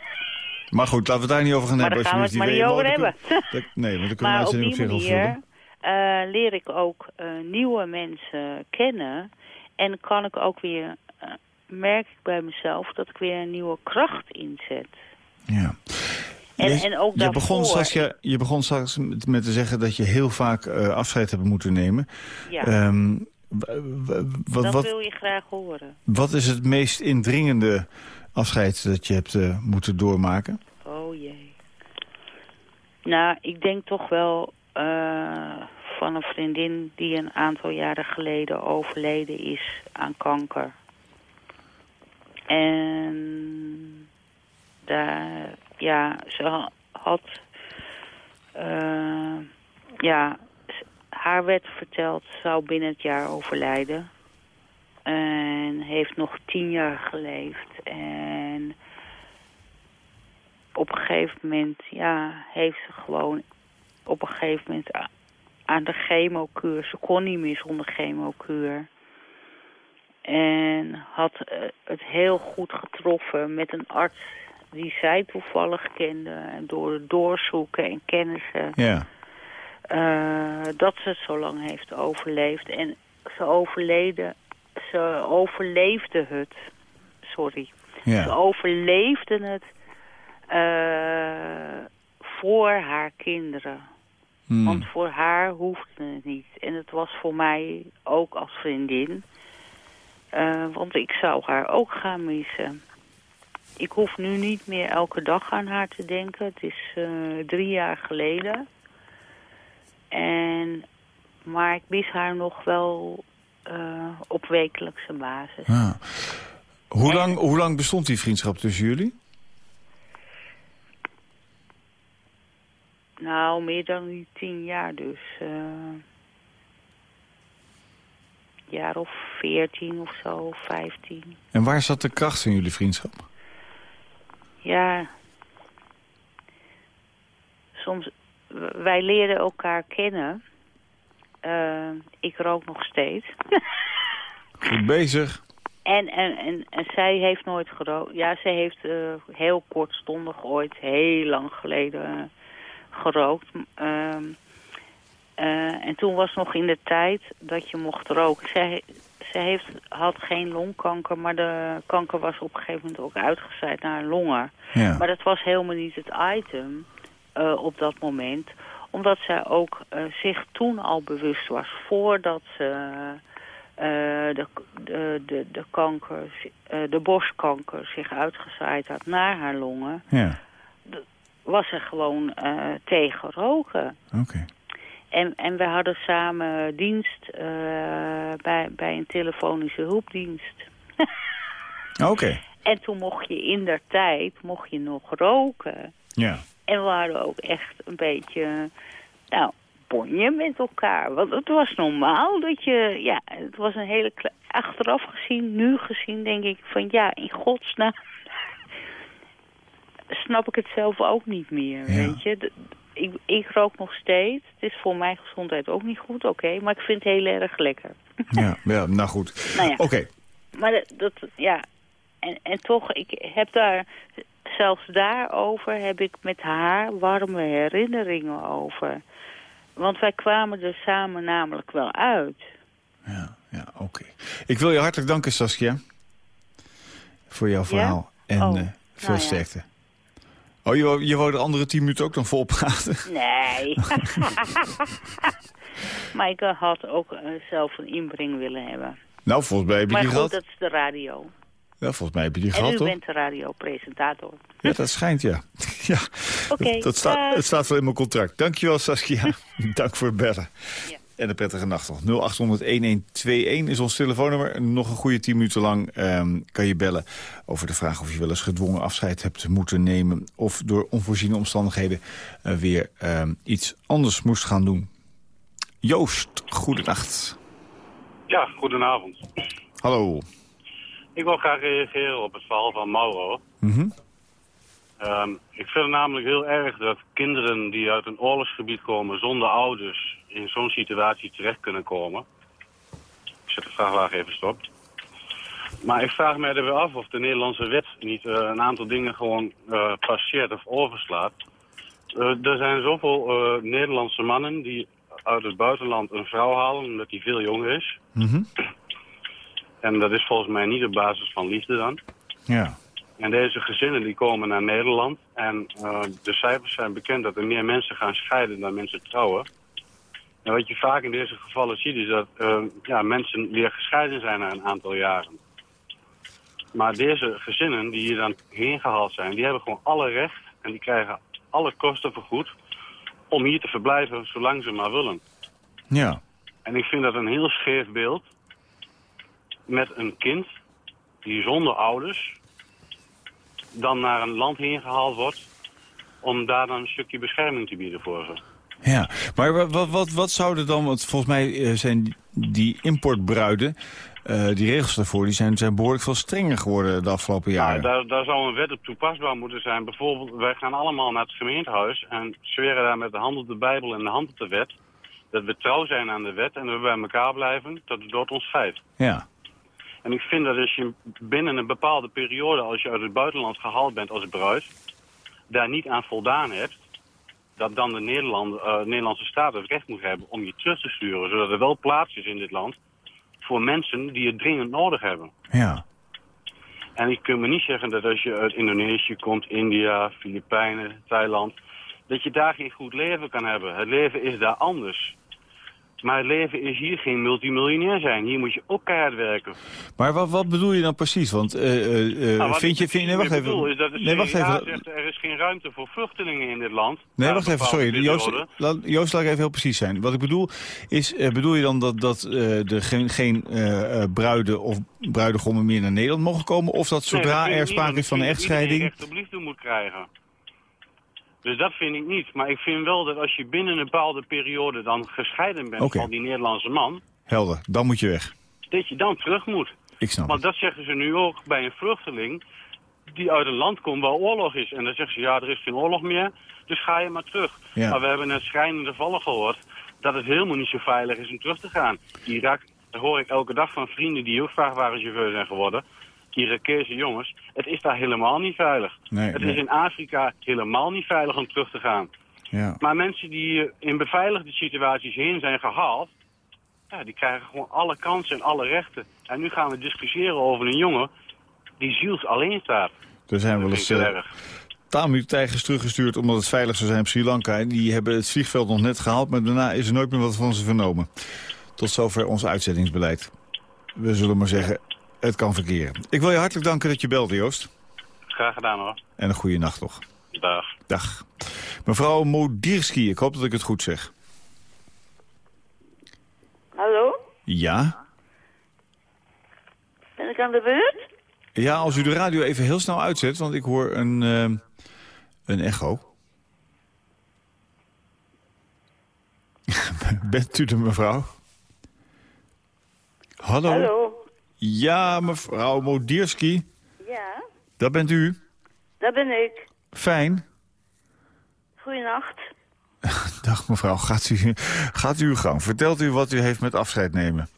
Maar goed, laten we het daar niet over gaan Maar hebben. daar gaan we het maar niet over Die hebben. Kun- Nee, want dan kunnen we Maar op die op wel manier eh, leer ik ook eh, nieuwe mensen kennen. En kan ik ook weer, eh, merk ik bij mezelf, dat ik weer een nieuwe kracht inzet. Ja. En, Je- en ook je begon, Saskia, je begon straks met, te zeggen dat je heel vaak afscheid hebt moeten nemen. Ja, wat, dat wat, wil je graag horen. wat is het meest indringende afscheid dat je hebt eh, moeten doormaken? Oh jee. Nou, ik denk toch wel eh, van een vriendin die een aantal jaren geleden overleden is aan kanker. En daar, ja, ze ha- had, eh, ja, haar werd verteld zou binnen het jaar overlijden. En heeft nog tien jaar geleefd. En op een gegeven moment, ja, heeft ze gewoon op een gegeven moment aan de chemokuur. Ze kon niet meer zonder chemokuur. En had eh, het heel goed getroffen met een arts die zij toevallig kende. En door het doorzoeken en kennissen Ja. eh, dat ze het zo lang heeft overleefd. En ze overleden, ze overleefde het. Sorry. Ze Ja. overleefde het eh, voor haar kinderen. Hmm. Want voor haar hoefde het niet. En het was voor mij ook als vriendin. Eh, want ik zou haar ook gaan missen. ik hoef nu niet meer elke dag aan haar te denken. Het is eh, drie jaar geleden. En, maar ik mis haar nog wel op wekelijkse basis. Hoe, lang, hoe lang bestond die vriendschap tussen jullie? Nou, meer dan die tien jaar dus. eh jaar of veertien of zo, vijftien. En waar zat de kracht van jullie vriendschap? Ja. Soms, wij leerden elkaar kennen. Eh, ik rook nog steeds. Goed bezig. En, en, en, en zij heeft nooit gerookt. Ja, zij heeft eh, heel kortstondig ooit, heel lang geleden, eh, gerookt. Ehm, eh, en toen was nog in de tijd dat je mocht roken. Zij, zij heeft, had geen longkanker, maar de kanker was op een gegeven moment ook uitgezaaid naar haar longen. Ja. Maar dat was helemaal niet het item op dat moment. Omdat zij ook eh, zich toen al bewust was, voordat ze eh, de, de, de, de kanker, eh, de borstkanker zich uitgezaaid had naar haar longen, Ja, was ze gewoon eh, tegen roken. oké. En, en we hadden samen dienst eh, bij, bij een telefonische hulpdienst. Oké, En toen mocht je in der tijd mocht je nog roken. ja. En we hadden ook echt een beetje, nou, bonje met elkaar. Want het was normaal dat je, ja, het was een hele, achteraf gezien, nu gezien, denk ik van ja, in godsnaam snap ik het zelf ook niet meer, Ja. weet je. De- ik, ik rook nog steeds. Het is voor mijn gezondheid ook niet goed, oké. maar ik vind het heel erg lekker. Ja, ja nou goed. Nou ja. Oké, Maar dat, dat ja, en, en toch, ik heb daar, zelfs daarover heb ik met haar warme herinneringen over. Want wij kwamen er samen namelijk wel uit. ja, ja oké. Ik wil je hartelijk danken, Saskia. Voor jouw verhaal. En Oh, eh, veel nou ja. sterkte. Oh, je, wou- je wou de andere tien minuten ook dan vol praten? Nee. maar ik had ook eh, zelf een inbreng willen hebben. Nou, volgens mij heb je Maar goed, gehad. dat is de radio. Ja, volgens mij heb je die En gehad, u toch? bent de radiopresentator. Ja, dat schijnt, ja. ja. Oké, dat staat, dag. het staat wel in mijn contract. Dankjewel, Saskia. Dank voor het bellen. Ja. En een prettige nacht nog. 0800-1121 is ons telefoonnummer. Nog een goede tien minuten lang ehm, kan je bellen over de vraag of je wel eens gedwongen afscheid hebt moeten nemen. Of door onvoorziene omstandigheden eh, weer ehm, iets anders moest gaan doen. Joost, goedenacht. Ja, goedenavond. Hallo. Ik wil graag reageren op het verhaal van Mauro. Mhm. Ehm, ik vind het namelijk heel erg dat kinderen die uit een oorlogsgebied komen zonder ouders in zo'n situatie terecht kunnen komen. Ik zet de vraagwagen even stop. Maar ik vraag mij er weer af of de Nederlandse wet niet eh, een aantal dingen gewoon eh, passeert of overslaat. Eh, er zijn zoveel Nederlandse mannen die uit het buitenland een vrouw halen omdat die veel jonger is. Mhm. En dat is volgens mij niet op basis van liefde dan. Ja. En deze gezinnen die komen naar Nederland. En eh, de cijfers zijn bekend dat er meer mensen gaan scheiden dan mensen trouwen. En wat je vaak in deze gevallen ziet is dat eh, ja, mensen weer gescheiden zijn na een aantal jaren. Maar deze gezinnen die hier dan heen gehaald zijn, die hebben gewoon alle recht en die krijgen alle kosten vergoed om hier te verblijven zolang ze maar willen. Ja. En ik vind dat een heel scheef beeld met een kind die zonder ouders dan naar een land heen gehaald wordt om daar dan een stukje bescherming te bieden voor ze. Ja, maar wa- wat, wat, wat zouden dan, want volgens mij eh, zijn die- importbruiden, eh, die regels daarvoor, die zijn, zijn behoorlijk veel strenger geworden de afgelopen jaren. Daar, daar zou een wet op toepasbaar moeten zijn. Bijvoorbeeld, wij gaan allemaal naar het gemeentehuis en zweren daar met de hand op de Bijbel en de hand op de wet. Dat we trouw zijn aan de wet en dat we bij elkaar blijven tot de dood ons scheidt. Ja, En ik vind dat als je binnen een bepaalde periode, als je uit het buitenland gehaald bent als bruid, daar niet aan voldaan hebt, dat dan de Nederland, eh, Nederlandse staat het recht moet hebben om je terug te sturen, zodat er wel plaats is in dit land voor mensen die het dringend nodig hebben. ja, En ik kan me niet zeggen dat als je uit Indonesië komt, India, Filipijnen, Thailand, dat je daar geen goed leven kan hebben. Het leven is daar anders. Maar het leven is hier geen multimiljonair zijn. Hier moet je ook keihard werken. Maar wat, wat bedoel je dan precies? Want eh, eh, eh, Nou, vind je... Vind, nee, wacht bedoel even. is dat de Nee, wacht even. zegt er is geen ruimte voor vluchtelingen in dit land. Nee, wacht even, sorry. Joost, laat, Joost, laat ik even heel precies zijn. Wat ik bedoel is, bedoel je dan dat, dat er geen, geen bruiden of bruidegommen meer naar Nederland mogen komen? Of dat Nee, zodra dat er sprake is van een vind dat echtscheiding... iedereen recht op liefde moet krijgen. Dus dat vind ik niet. Maar ik vind wel dat als je binnen een bepaalde periode dan gescheiden bent van die Nederlandse man, Helder, dan moet je weg. dat je dan terug moet. Ik snap Want dat zeggen ze nu ook bij een vluchteling die uit een land komt waar oorlog is. En dan zeggen ze, ja, er is geen oorlog meer, dus ga je maar terug. Ja. Maar we hebben net schrijnende vallen gehoord dat het helemaal niet zo veilig is om terug te gaan. Irak, daar hoor ik elke dag van vrienden die ook vrachtwagenchauffeur zijn geworden. Irakese jongens, het is daar helemaal niet veilig. Nee, het nee. is in Afrika helemaal niet veilig om terug te gaan. Ja. Maar mensen die eh, in beveiligde situaties heen zijn gehaald, ja, die krijgen gewoon alle kansen en alle rechten. En nu gaan we discussiëren over een jongen die ziels alleen staat. Er zijn wel eens ik eh. Tamu-tijgers teruggestuurd omdat het veilig zou zijn op Sri Lanka. En die hebben het vliegveld nog net gehaald, maar daarna is er nooit meer wat van ze vernomen. Tot zover ons uitzettingsbeleid. We zullen maar zeggen, het kan verkeren. Ik wil je hartelijk danken dat je belde, Joost. Graag gedaan hoor. En een goede nacht nog. Dag. Dag. Mevrouw Modirski, ik hoop dat ik het goed zeg. Hallo? Ja? Ben ik aan de beurt? Ja, als u de radio even heel snel uitzet, want ik hoor een, eh, een echo. Bent u de mevrouw? Hallo? Hallo? Ja, mevrouw Modirski. Ja, Dat bent u. daar ben ik. Fijn. Goeienacht. Dag mevrouw, gaat u, gaat u uw gang. Vertelt u wat u heeft met afscheid nemen.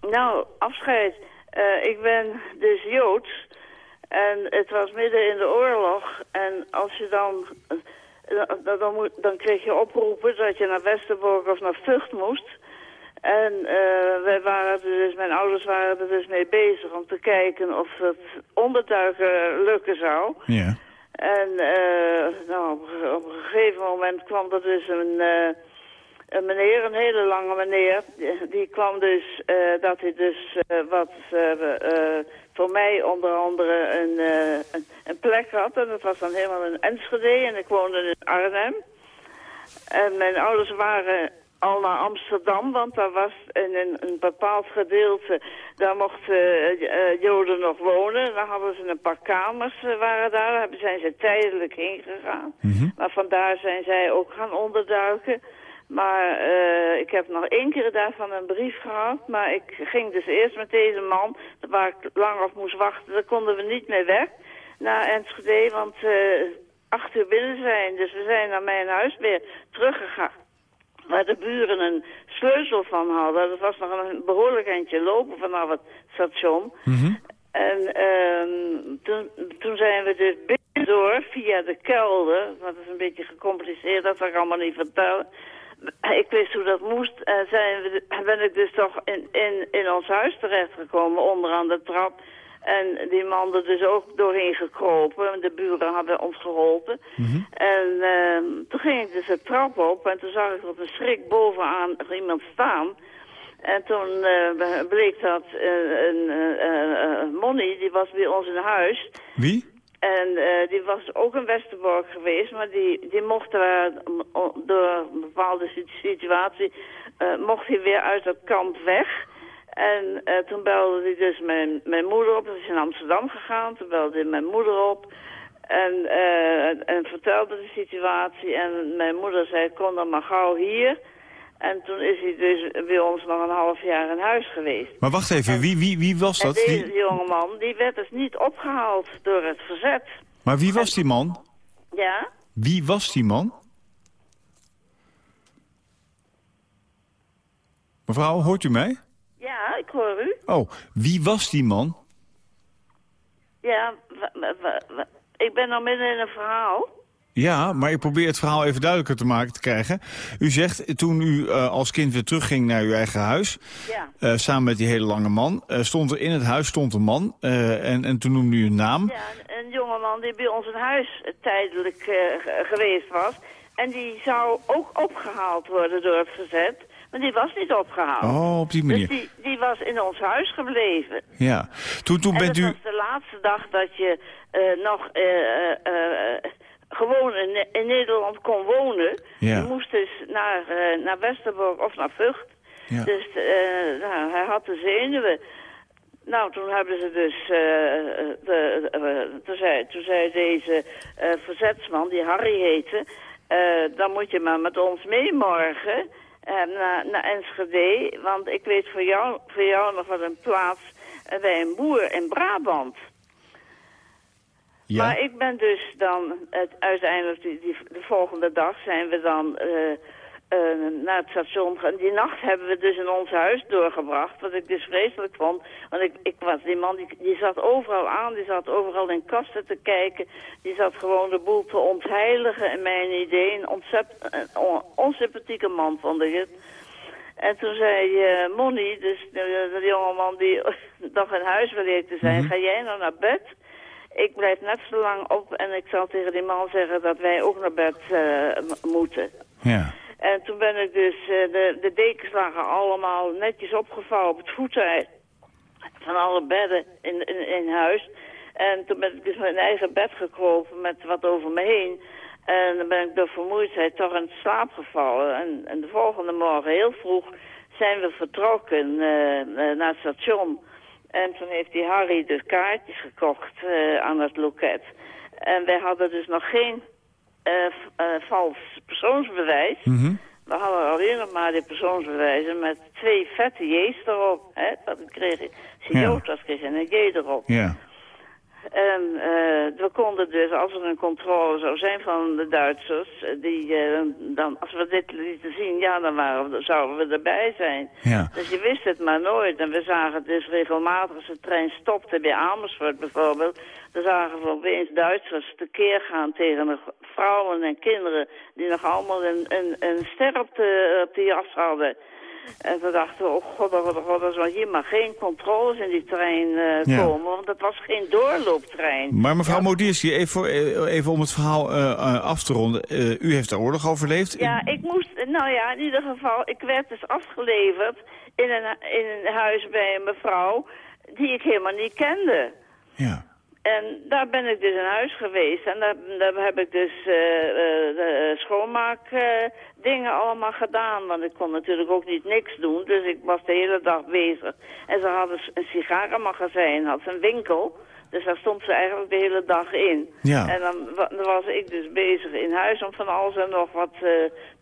Nou, afscheid. Eh, ik ben dus Joods. En het was midden in de oorlog. En als je dan... eh, Dan, dan, moet, dan kreeg je oproepen dat je naar Westerbork of naar Vught moest. En eh, wij waren er dus, mijn ouders waren er dus mee bezig om te kijken of het onderduiken lukken zou. Ja. En eh, nou, op, een- op een gegeven moment kwam er dus een, eh, een meneer, een hele lange meneer. Die, kwam dus, eh, dat hij dus eh, wat eh, eh, voor mij onder andere een, eh, een, een plek had. En dat was dan helemaal in Enschede en ik woonde in Arnhem. En mijn ouders waren al naar Amsterdam, want daar was in een, een bepaald gedeelte, daar mochten eh, eh, Joden nog wonen. Daar hadden ze een paar kamers, eh, waren daar, daar zijn ze tijdelijk heen gegaan. Maar vandaar zijn zij ook gaan onderduiken. Maar ik heb nog één keer daarvan een brief gehad. Maar ik ging dus eerst met deze man, waar ik lang op moest wachten, daar konden we niet meer weg. Naar Enschede, want eh acht uur binnen zijn. Dus we zijn naar mijn huis weer teruggegaan. Waar de buren een sleutel van hadden. Dat was nog een behoorlijk eindje lopen vanaf het station. En ehm, toen, toen zijn we dus binnendoor via de kelder. Dat is een beetje gecompliceerd, dat zal ik allemaal niet vertellen. Ik wist hoe dat moest. En zijn we, ben ik dus toch in, in, in ons huis terechtgekomen, onderaan de trap. En die man er dus ook doorheen gekropen. De buren hebben ons geholpen. En ehm, toen ging ik dus de trap op en toen zag ik tot een schrik bovenaan iemand staan. En toen eh, bleek dat eh, een eh, eh, Monny, die was bij ons in huis. Wie? En eh, die was ook in Westerbork geweest, maar die, die mocht eh, door een bepaalde si- situatie, mocht hij weer uit dat kamp weg. En eh, toen belde hij dus mijn, mijn moeder op, dat is in Amsterdam gegaan, toen belde hij mijn moeder op. En, eh, en vertelde de situatie en mijn moeder zei, kom dan maar gauw hier. En toen is hij dus bij ons nog een half jaar in huis geweest. Maar wacht even, wie, wie, wie was En dat? deze Wie, jongeman, die werd dus niet opgehaald door het verzet. maar wie was die man? Ja? Wie was die man? Mevrouw, hoort u mij? Ja, ik hoor u. Oh, wie was die man? Ja, ik ben nog midden in een verhaal. Ja, maar ik probeer het verhaal even duidelijker te maken te krijgen. U zegt, toen u eh, als kind weer terugging naar uw eigen huis... Ja. eh, samen met die hele lange man... eh, stond er in het huis stond een man en, en toen noemde u een naam. Ja, een, jongeman die bij ons in huis tijdelijk ge- geweest was. En die zou ook opgehaald worden door het verzet. Maar die was niet opgehaald. Oh, op die manier. Dus die, die was in ons huis gebleven. Ja. Toen, toen en bent het u... was de laatste dag dat je eh, nog eh, eh, gewoon in, in Nederland kon wonen. Ja. Je moest dus naar, naar Westerbork of naar Vught. Ja. Dus eh, nou, hij had de zenuwen. Nou, toen hebben ze dus... de, toen, zei, toen zei deze verzetsman, die Harry heette... dan moet je maar met ons mee morgen naar, naar Enschede. Want ik weet voor jou, voor jou nog wat een plaats eh, bij een boer in Brabant. Ja. Maar ik ben dus dan, het, uiteindelijk die, die- de volgende dag zijn we dan eh, eh, naar het station gegaan. Die nacht hebben we dus in ons huis doorgebracht, wat ik dus vreselijk vond. Want ik, ik was, die man die, die zat overal aan, die zat overal in kasten te kijken. Die zat gewoon de boel te ontheiligen in mijn idee. Een on- onsympathieke man vond ik het. En toen zei eh Monnie, dus de, de jongeman die nog in huis wilde te zijn, ga jij nou naar bed? Ik blijf net zo lang op en ik zal tegen die man zeggen dat wij ook naar bed eh, moeten. Ja. En toen ben ik dus, eh, de, de dekens lagen allemaal netjes opgevouwen op het voetij van alle bedden in, in, huis. En toen ben ik dus mijn eigen bed gekropen met wat over me heen. En dan ben ik door vermoeidheid toch in slaap gevallen. En, en de volgende morgen heel vroeg zijn we vertrokken eh, eh, naar het station. En toen heeft die Harry dus kaartjes gekocht aan het loket. En wij hadden dus nog geen eh, v- persoonsbewijs. We hadden alleen nog maar die persoonsbewijzen met twee vette J's erop. Hè? Dat kreeg ik. Sjotas kreeg en een J erop. Ja. En eh, we konden dus, als er een controle zou zijn van de Duitsers, eh, die, eh, dan, als we dit lieten zien, ja, dan waren zouden we erbij zijn. Ja. Dus je wist het maar nooit. En we zagen dus regelmatig, als de trein stopte bij Amersfoort bijvoorbeeld, dan zagen we opeens Duitsers tekeer gaan tegen de vrouwen en kinderen die nog allemaal een, een, een ster op de, op de jas hadden. En we dachten, oh god, oh god, oh god, er zal hier maar geen controles in die trein eh, Ja. komen, want het was geen doorlooptrein. Maar mevrouw Modierski, even, even om het verhaal eh, eh, af te ronden. U heeft de oorlog overleefd. Ja, ik moest, nou ja, in ieder geval, ik werd dus afgeleverd in een, in een huis bij een mevrouw die ik helemaal niet kende. Ja. En daar ben ik dus in huis geweest en daar, daar heb ik dus eh, eh, de schoonmaakdingen allemaal gedaan. Want ik kon natuurlijk ook niet niks doen, dus ik was de hele dag bezig. En ze hadden een sigarenmagazijn, had ze een winkel. Dus daar stond ze eigenlijk de hele dag in. Ja. En dan, wa- dan was ik dus bezig in huis om van alles en nog wat eh,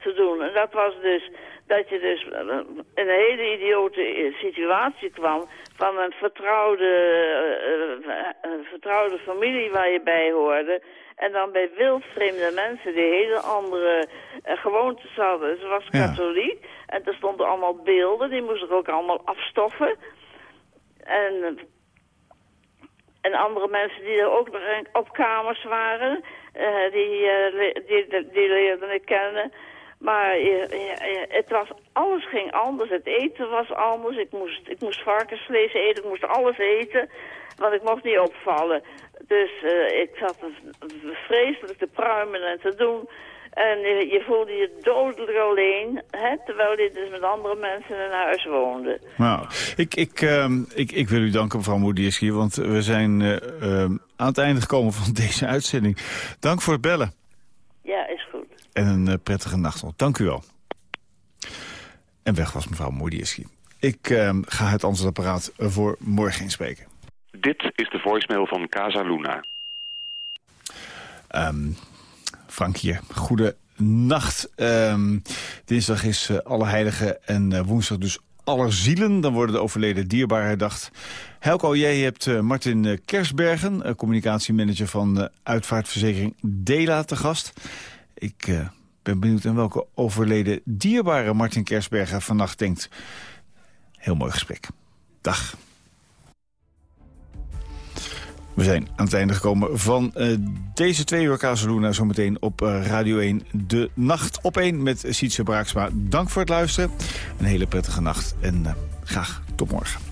te doen. En dat was dus dat je dus eh, in een hele idiote eh, situatie kwam van een vertrouwde, vertrouwde familie waar je bij hoorde. En dan bij wildvreemde mensen die hele andere eh, gewoontes hadden. Ze was Ja. katholiek en er stonden allemaal beelden, die moest ik ook allemaal afstoffen. En eh, en andere mensen die er ook op kamers waren, eh, die, le- die, die, die leerden ik kennen. Maar eh, eh, het was, alles ging anders, het eten was anders. Ik moest, ik moest varkensvlees eten, ik moest alles eten, want ik mocht niet opvallen. Dus eh, ik zat vreselijk te pruimen en te doen. En je, voelde je dodelijk alleen, hè, terwijl je dus met andere mensen in huis woonde. Nou, ik, ik, ehm, ik, ik wil u danken, mevrouw Modierski, want we zijn eh, ehm, aan het einde gekomen van deze uitzending. Dank voor het bellen. En een eh, prettige nacht nog. Dank u wel. En weg was mevrouw Modierski. Ik ehm, ga het antwoordapparaat voor morgen inspreken. Dit is de voicemail van Casa Luna. Ehm, Frank hier. Goede nacht. Ehm, dinsdag is eh, alle heiligen en eh, woensdag dus Allerzielen. Dan worden de overleden dierbaar herdacht. Helco, jij hebt Martin Kersbergen, communicatiemanager van uitvaartverzekering Dela, te gast. Ik eh, ben benieuwd aan welke overleden dierbare Martin Kersbergen vannacht denkt. Heel mooi gesprek. Dag. We zijn aan het einde gekomen van eh, deze twee uur Casaluna. Zometeen op eh, Radio 1 De Nacht op 1 met Sietse Braaksma. Dank voor het luisteren. Een hele prettige nacht en graag tot morgen.